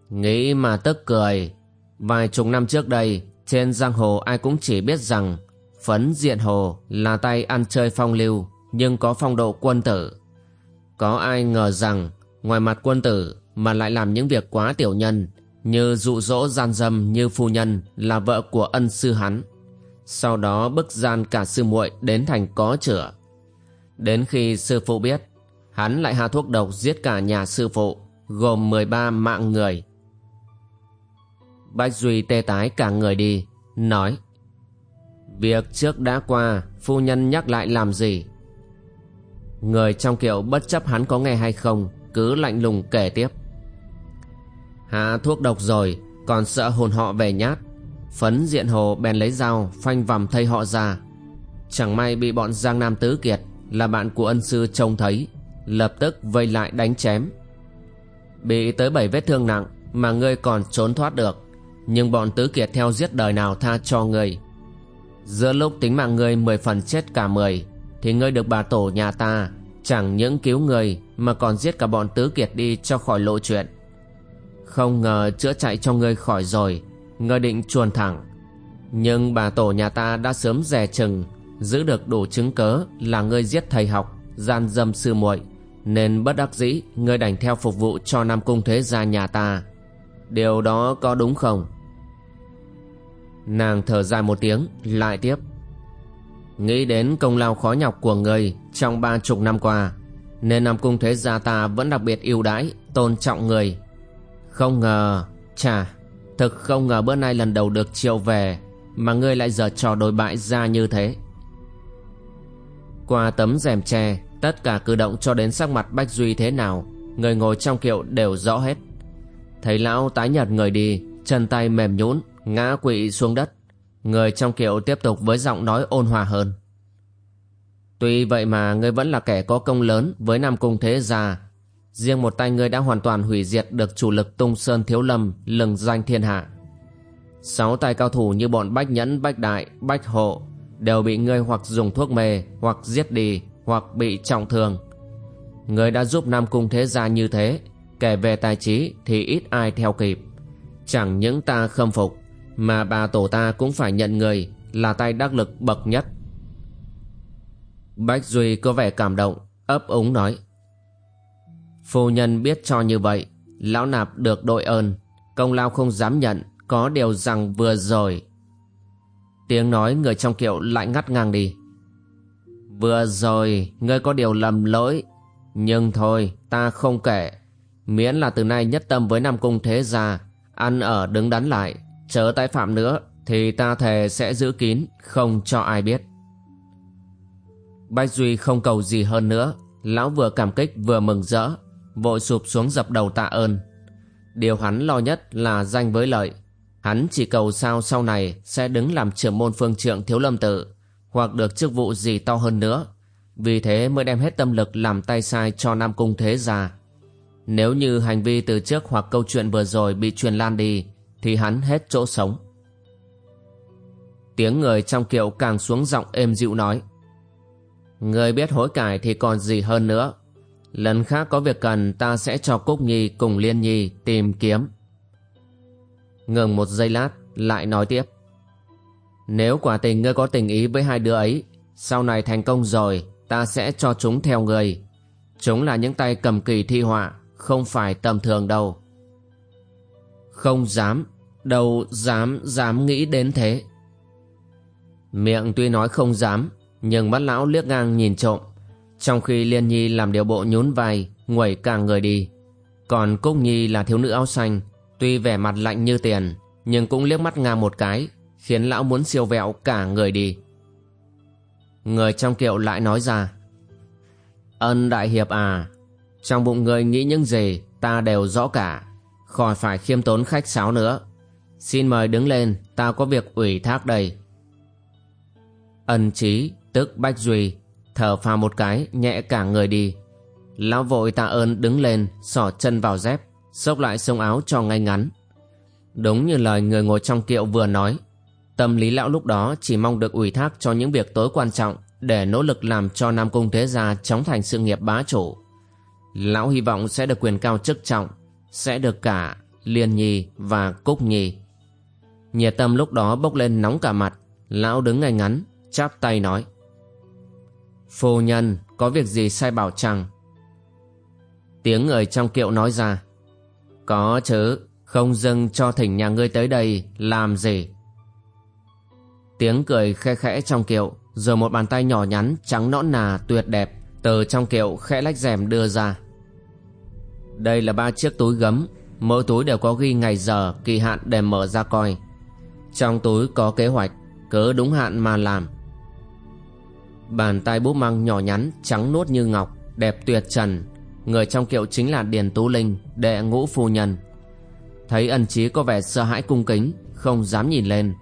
Nghĩ mà tức cười Vài chục năm trước đây Trên giang hồ ai cũng chỉ biết rằng Phấn diện hồ là tay ăn chơi phong lưu Nhưng có phong độ quân tử. Có ai ngờ rằng Ngoài mặt quân tử Mà lại làm những việc quá tiểu nhân Như dụ dỗ gian dâm như phu nhân Là vợ của ân sư hắn. Sau đó bức gian cả sư muội đến thành có chữa. Đến khi sư phụ biết, hắn lại hạ thuốc độc giết cả nhà sư phụ, gồm 13 mạng người. Bách Duy tê tái cả người đi, nói Việc trước đã qua, phu nhân nhắc lại làm gì? Người trong kiệu bất chấp hắn có nghe hay không, cứ lạnh lùng kể tiếp. Hạ thuốc độc rồi, còn sợ hồn họ về nhát. Phấn diện hồ bèn lấy dao, phanh vằm thây họ ra. Chẳng may bị bọn Giang Nam Tứ Kiệt, là bạn của ân sư trông thấy, lập tức vây lại đánh chém. Bị tới bảy vết thương nặng mà ngươi còn trốn thoát được, nhưng bọn Tứ Kiệt theo giết đời nào tha cho ngươi. Giữa lúc tính mạng ngươi mười phần chết cả mười, thì ngươi được bà tổ nhà ta chẳng những cứu người mà còn giết cả bọn tứ kiệt đi cho khỏi lộ chuyện. Không ngờ chữa chạy cho ngươi khỏi rồi, ngươi định chuồn thẳng. Nhưng bà tổ nhà ta đã sớm dè chừng, giữ được đủ chứng cớ là ngươi giết thầy học, gian dâm sư muội, nên bất đắc dĩ ngươi đành theo phục vụ cho Nam Cung Thế Gia nhà ta. Điều đó có đúng không? Nàng thở dài một tiếng, lại tiếp. Nghĩ đến công lao khó nhọc của người trong ba chục năm qua Nên Nam Cung Thế Gia ta vẫn đặc biệt yêu đãi, tôn trọng người Không ngờ, chà, thực không ngờ bữa nay lần đầu được triệu về Mà ngươi lại giờ trò đối bại ra như thế Qua tấm rèm tre, tất cả cử động cho đến sắc mặt Bách Duy thế nào Người ngồi trong kiệu đều rõ hết Thấy lão tái nhạt người đi, chân tay mềm nhũn ngã quỵ xuống đất Người trong kiệu tiếp tục với giọng nói ôn hòa hơn. Tuy vậy mà ngươi vẫn là kẻ có công lớn với Nam Cung Thế Gia. Riêng một tay ngươi đã hoàn toàn hủy diệt được chủ lực tung sơn thiếu lâm lừng danh thiên hạ. Sáu tay cao thủ như bọn Bách Nhẫn, Bách Đại, Bách Hộ đều bị ngươi hoặc dùng thuốc mê, hoặc giết đi, hoặc bị trọng thương. người đã giúp Nam Cung Thế Gia như thế, kể về tài trí thì ít ai theo kịp. Chẳng những ta khâm phục, mà bà tổ ta cũng phải nhận người Là tay đắc lực bậc nhất Bách Duy có vẻ cảm động ấp úng nói Phu nhân biết cho như vậy Lão nạp được đội ơn Công lao không dám nhận Có điều rằng vừa rồi Tiếng nói người trong kiệu lại ngắt ngang đi Vừa rồi, Ngươi có điều lầm lỗi. Nhưng thôi, ta không kể. Miễn là từ nay nhất tâm với Nam Cung Thế Gia, Ăn ở đứng đắn lại, chớ tái phạm nữa, thì ta thề sẽ giữ kín, không cho ai biết. Bách duy không cầu gì hơn nữa. Lão vừa cảm kích, vừa mừng rỡ, vội sụp xuống dập đầu tạ ơn. Điều hắn lo nhất là danh với lợi. Hắn chỉ cầu sao sau này sẽ đứng làm trưởng môn phương trượng thiếu lâm tự hoặc được chức vụ gì to hơn nữa vì thế mới đem hết tâm lực làm tay sai cho nam cung thế gia nếu như hành vi từ trước hoặc câu chuyện vừa rồi bị truyền lan đi thì hắn hết chỗ sống. Tiếng người trong kiệu càng xuống giọng êm dịu nói. Người biết hối cải thì còn gì hơn nữa. Lần khác có việc cần ta sẽ cho Cúc Nhi cùng Liên Nhi tìm kiếm. Ngừng một giây lát, lại nói tiếp. Nếu quả tình ngươi có tình ý với hai đứa ấy, sau này thành công rồi, ta sẽ cho chúng theo người. Chúng là những tay cầm kỳ thi họa, không phải tầm thường đâu. Không dám, đâu dám dám nghĩ đến thế miệng tuy nói không dám nhưng mắt lão liếc ngang nhìn trộm trong khi liên nhi làm điều bộ nhún vai nguẩy cả người đi còn cúc nhi là thiếu nữ áo xanh tuy vẻ mặt lạnh như tiền nhưng cũng liếc mắt ngang một cái khiến lão muốn siêu vẹo cả người đi người trong kiệu lại nói ra ân đại hiệp à trong bụng người nghĩ những gì ta đều rõ cả khỏi phải khiêm tốn khách sáo nữa Xin mời đứng lên, ta có việc ủy thác đây. Ân trí, tức Bách Duy, thở phào một cái, nhẹ cả người đi. Lão vội tạ ơn đứng lên, sỏ chân vào dép, xốc lại sông áo cho ngay ngắn. Đúng như lời người ngồi trong kiệu vừa nói, tâm lý lão lúc đó chỉ mong được ủy thác cho những việc tối quan trọng để nỗ lực làm cho Nam Cung Thế Gia chống thành sự nghiệp bá chủ. Lão hy vọng sẽ được quyền cao chức trọng, sẽ được cả Liên Nhi và Cúc Nhi. Nhiệt tâm lúc đó bốc lên nóng cả mặt Lão đứng ngay ngắn Chắp tay nói Phu nhân có việc gì sai bảo chăng Tiếng người trong kiệu nói ra Có chứ Không dưng cho thỉnh nhà ngươi tới đây Làm gì Tiếng cười khe khẽ trong kiệu Rồi một bàn tay nhỏ nhắn, trắng nõn nà, tuyệt đẹp, Từ trong kiệu khẽ lách rèm đưa ra. Đây là ba chiếc túi gấm, Mỗi túi đều có ghi ngày giờ, kỳ hạn để mở ra coi. Trong túi có kế hoạch Cứ đúng hạn mà làm. Bàn tay búp măng nhỏ nhắn, Trắng nuốt như ngọc, Đẹp tuyệt trần. Người trong kiệu chính là Điền Tú Linh, Đệ ngũ phu nhân. Thấy ân chí có vẻ sợ hãi cung kính, Không dám nhìn lên.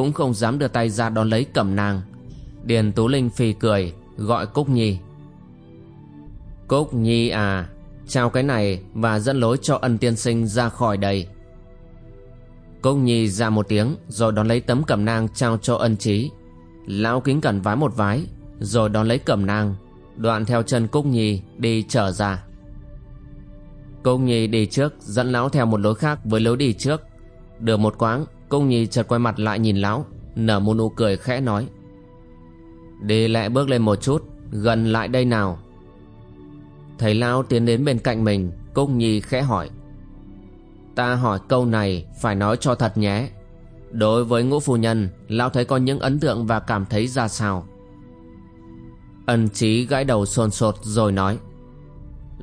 Cũng không dám đưa tay ra đón lấy cẩm nàng. Điền Tú Linh phì cười, Gọi Cúc Nhi. Cúc Nhi à Trao cái này và dẫn lối cho ân tiên sinh ra khỏi đây. Cúc Nhi ra một tiếng, Rồi đón lấy tấm cẩm nang trao cho ân chí. Lão kính cẩn vái một vái, Rồi đón lấy cẩm nang, Đoạn theo chân Cúc Nhi đi trở ra. Cúc Nhi đi trước, Dẫn lão theo một lối khác với lối đi trước. Được một quãng Cung Nhi chợt quay mặt lại nhìn lão, Nở một nụ cười khẽ nói Đi lẹ bước lên một chút, Gần lại đây nào. Thấy Lão tiến đến bên cạnh mình Cung Nhi khẽ hỏi, Ta hỏi câu này phải nói cho thật nhé. Đối với ngũ phu nhân, Lão thấy có những ấn tượng và cảm thấy ra sao? Ân trí gãi đầu xôn xột rồi nói,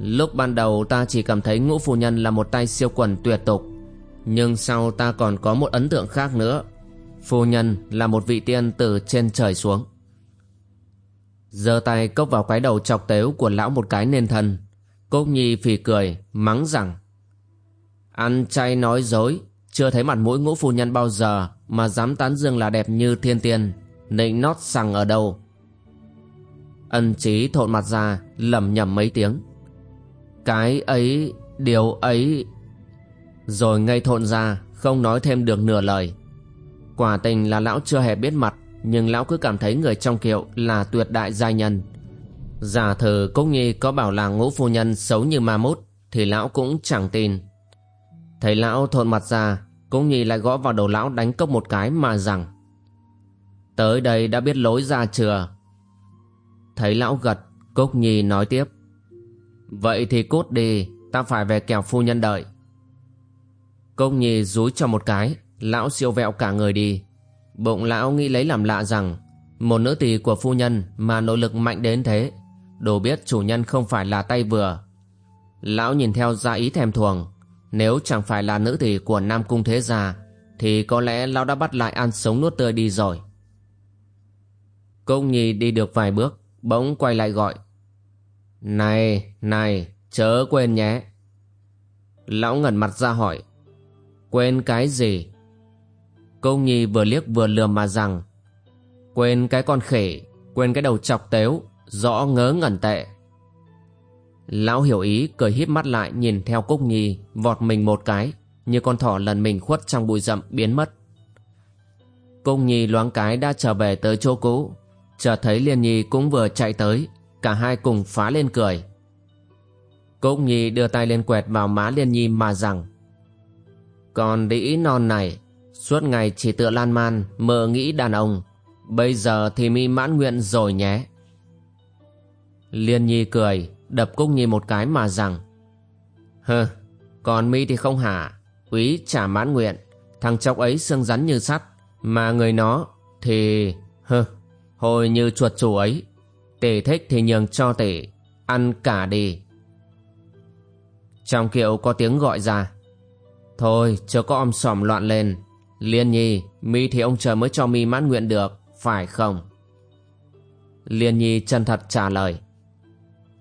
Lúc ban đầu ta chỉ cảm thấy ngũ phu nhân là một tay siêu quần tuyệt tục nhưng sau ta còn có một ấn tượng khác nữa. Phu nhân là một vị tiên từ trên trời xuống. Giơ tay cốc vào cái đầu chọc tếu của lão một cái nên thân. Cốc nhi phì cười, mắng rằng, Ăn chay nói dối, Chưa thấy mặt mũi ngũ phu nhân bao giờ Mà dám tán dương là đẹp như thiên tiên, Nịnh nót sằng ở đâu. Ân trí thộn mặt ra, lẩm nhẩm mấy tiếng. Cái ấy, Điều ấy rồi ngây thộn ra, Không nói thêm được nửa lời. Quả tình là lão chưa hề biết mặt, nhưng lão cứ cảm thấy người trong kiệu là tuyệt đại giai nhân. Giả thờ cúc nhi có bảo là ngũ phu nhân xấu như ma mút, thì lão cũng chẳng tin. Thấy lão thộn mặt ra cúc nhi lại gõ vào đầu lão đánh cốc một cái mà rằng, tới đây đã biết lối ra chưa? Thấy lão gật cúc nhi nói tiếp, vậy thì cút đi, ta phải về kẻo phu nhân đợi công nhi rúi cho một cái lão siêu vẹo cả người đi Bụng lão nghĩ lấy làm lạ rằng một nữ tỳ của phu nhân mà nội lực mạnh đến thế đồ biết chủ nhân không phải là tay vừa. Lão nhìn theo ra ý thèm thuồng nếu chẳng phải là nữ tỳ của Nam Cung Thế Gia thì có lẽ lão đã bắt lại ăn sống nuốt tươi đi rồi. công Nhi đi được vài bước bỗng quay lại gọi Này, này, chớ quên nhé. Lão ngẩn mặt ra hỏi Quên cái gì? Công Nhi vừa liếc vừa lườm mà rằng, Quên cái con khỉ, Quên cái đầu chọc tếu, Rõ ngớ ngẩn tệ. Lão hiểu ý, cười híp mắt lại, Nhìn theo Cúc Nhi Vọt mình một cái, Như con thỏ lần mình khuất trong bụi rậm biến mất. Cúc Nhi loáng cái đã trở về tới chỗ cũ chờ thấy Liên Nhi cũng vừa chạy tới, Cả hai cùng phá lên cười. Cúc Nhi đưa tay lên quẹt vào má Liên Nhi mà rằng còn đĩ non này. Suốt ngày chỉ tựa lan man, Mơ nghĩ đàn ông. Bây giờ thì mi mãn nguyện rồi nhé. Liên Nhi cười, Đập Cúc Nhi một cái mà rằng Hơ Còn mi thì không hả? Úy chả mãn nguyện. Thằng chọc ấy xương rắn như sắt, Mà người nó thì Hơ Hồi như chuột chủ ấy. Tỷ thích thì nhường cho tỷ Ăn cả đi. Trong kiệu có tiếng gọi ra Thôi chờ có om sòm loạn lên Liên Nhi, mi thì ông trời mới cho mi mãn nguyện được, phải không? Liên Nhi chân thật trả lời.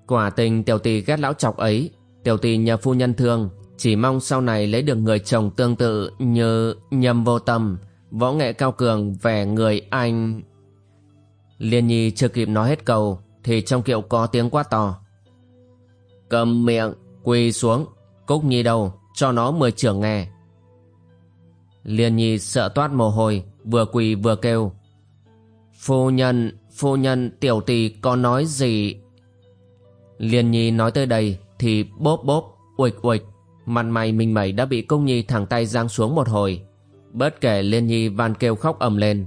Quả tình tiểu tỷ ghét lão chọc ấy, tiểu tỷ nhờ phu nhân thương, chỉ mong sau này lấy được người chồng tương tự như nhầm vô tâm, võ nghệ cao cường về người anh. Liên Nhi chưa kịp nói hết câu, thì trong kiệu có tiếng quát to. Cầm miệng, quỳ xuống, Cúc Nhi đâu, cho nó mười trưởng nghe. Liên Nhi sợ toát mồ hôi, vừa quỳ vừa kêu. Phu nhân, phu nhân, tiểu tỷ có nói gì? Liên Nhi nói tới đây thì bốp bốp, uịch uịch, mặt mày mình mẩy đã bị công nhi thẳng tay giang xuống một hồi. Bất kể Liên Nhi van kêu khóc ầm lên.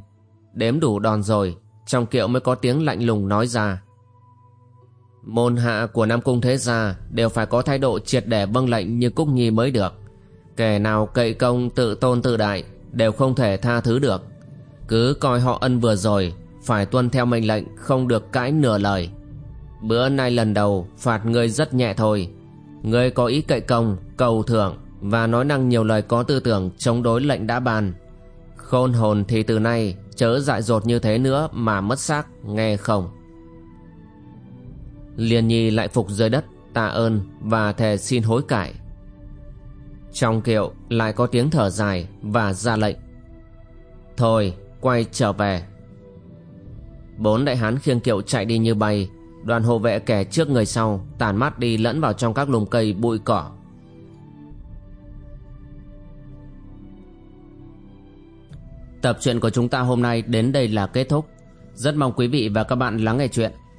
Đếm đủ đòn rồi, trong kiệu mới có tiếng lạnh lùng nói ra. Môn hạ của Nam Cung Thế Gia đều phải có thái độ triệt để vâng lệnh như Cúc Nhi mới được. Kẻ nào cậy công tự tôn tự đại đều không thể tha thứ được. Cứ coi họ ân vừa rồi Phải tuân theo mệnh lệnh không được cãi nửa lời Bữa nay lần đầu phạt ngươi rất nhẹ thôi Ngươi có ý cậy công, cầu thưởng Và nói năng nhiều lời có tư tưởng chống đối lệnh đã bàn. Khôn hồn thì từ nay chớ dại dột như thế nữa mà mất xác nghe không Liên nhi lại phục dưới đất, tạ ơn và thề xin hối cải. Trong kiệu lại có tiếng thở dài và ra lệnh. Thôi, quay trở về. Bốn đại hán khiêng kiệu chạy đi như bay. Đoàn hộ vệ kẻ trước người sau tản mát đi lẫn vào trong các lùm cây bụi cỏ. Tập truyện của chúng ta hôm nay đến đây là kết thúc. Rất mong quý vị và các bạn lắng nghe chuyện.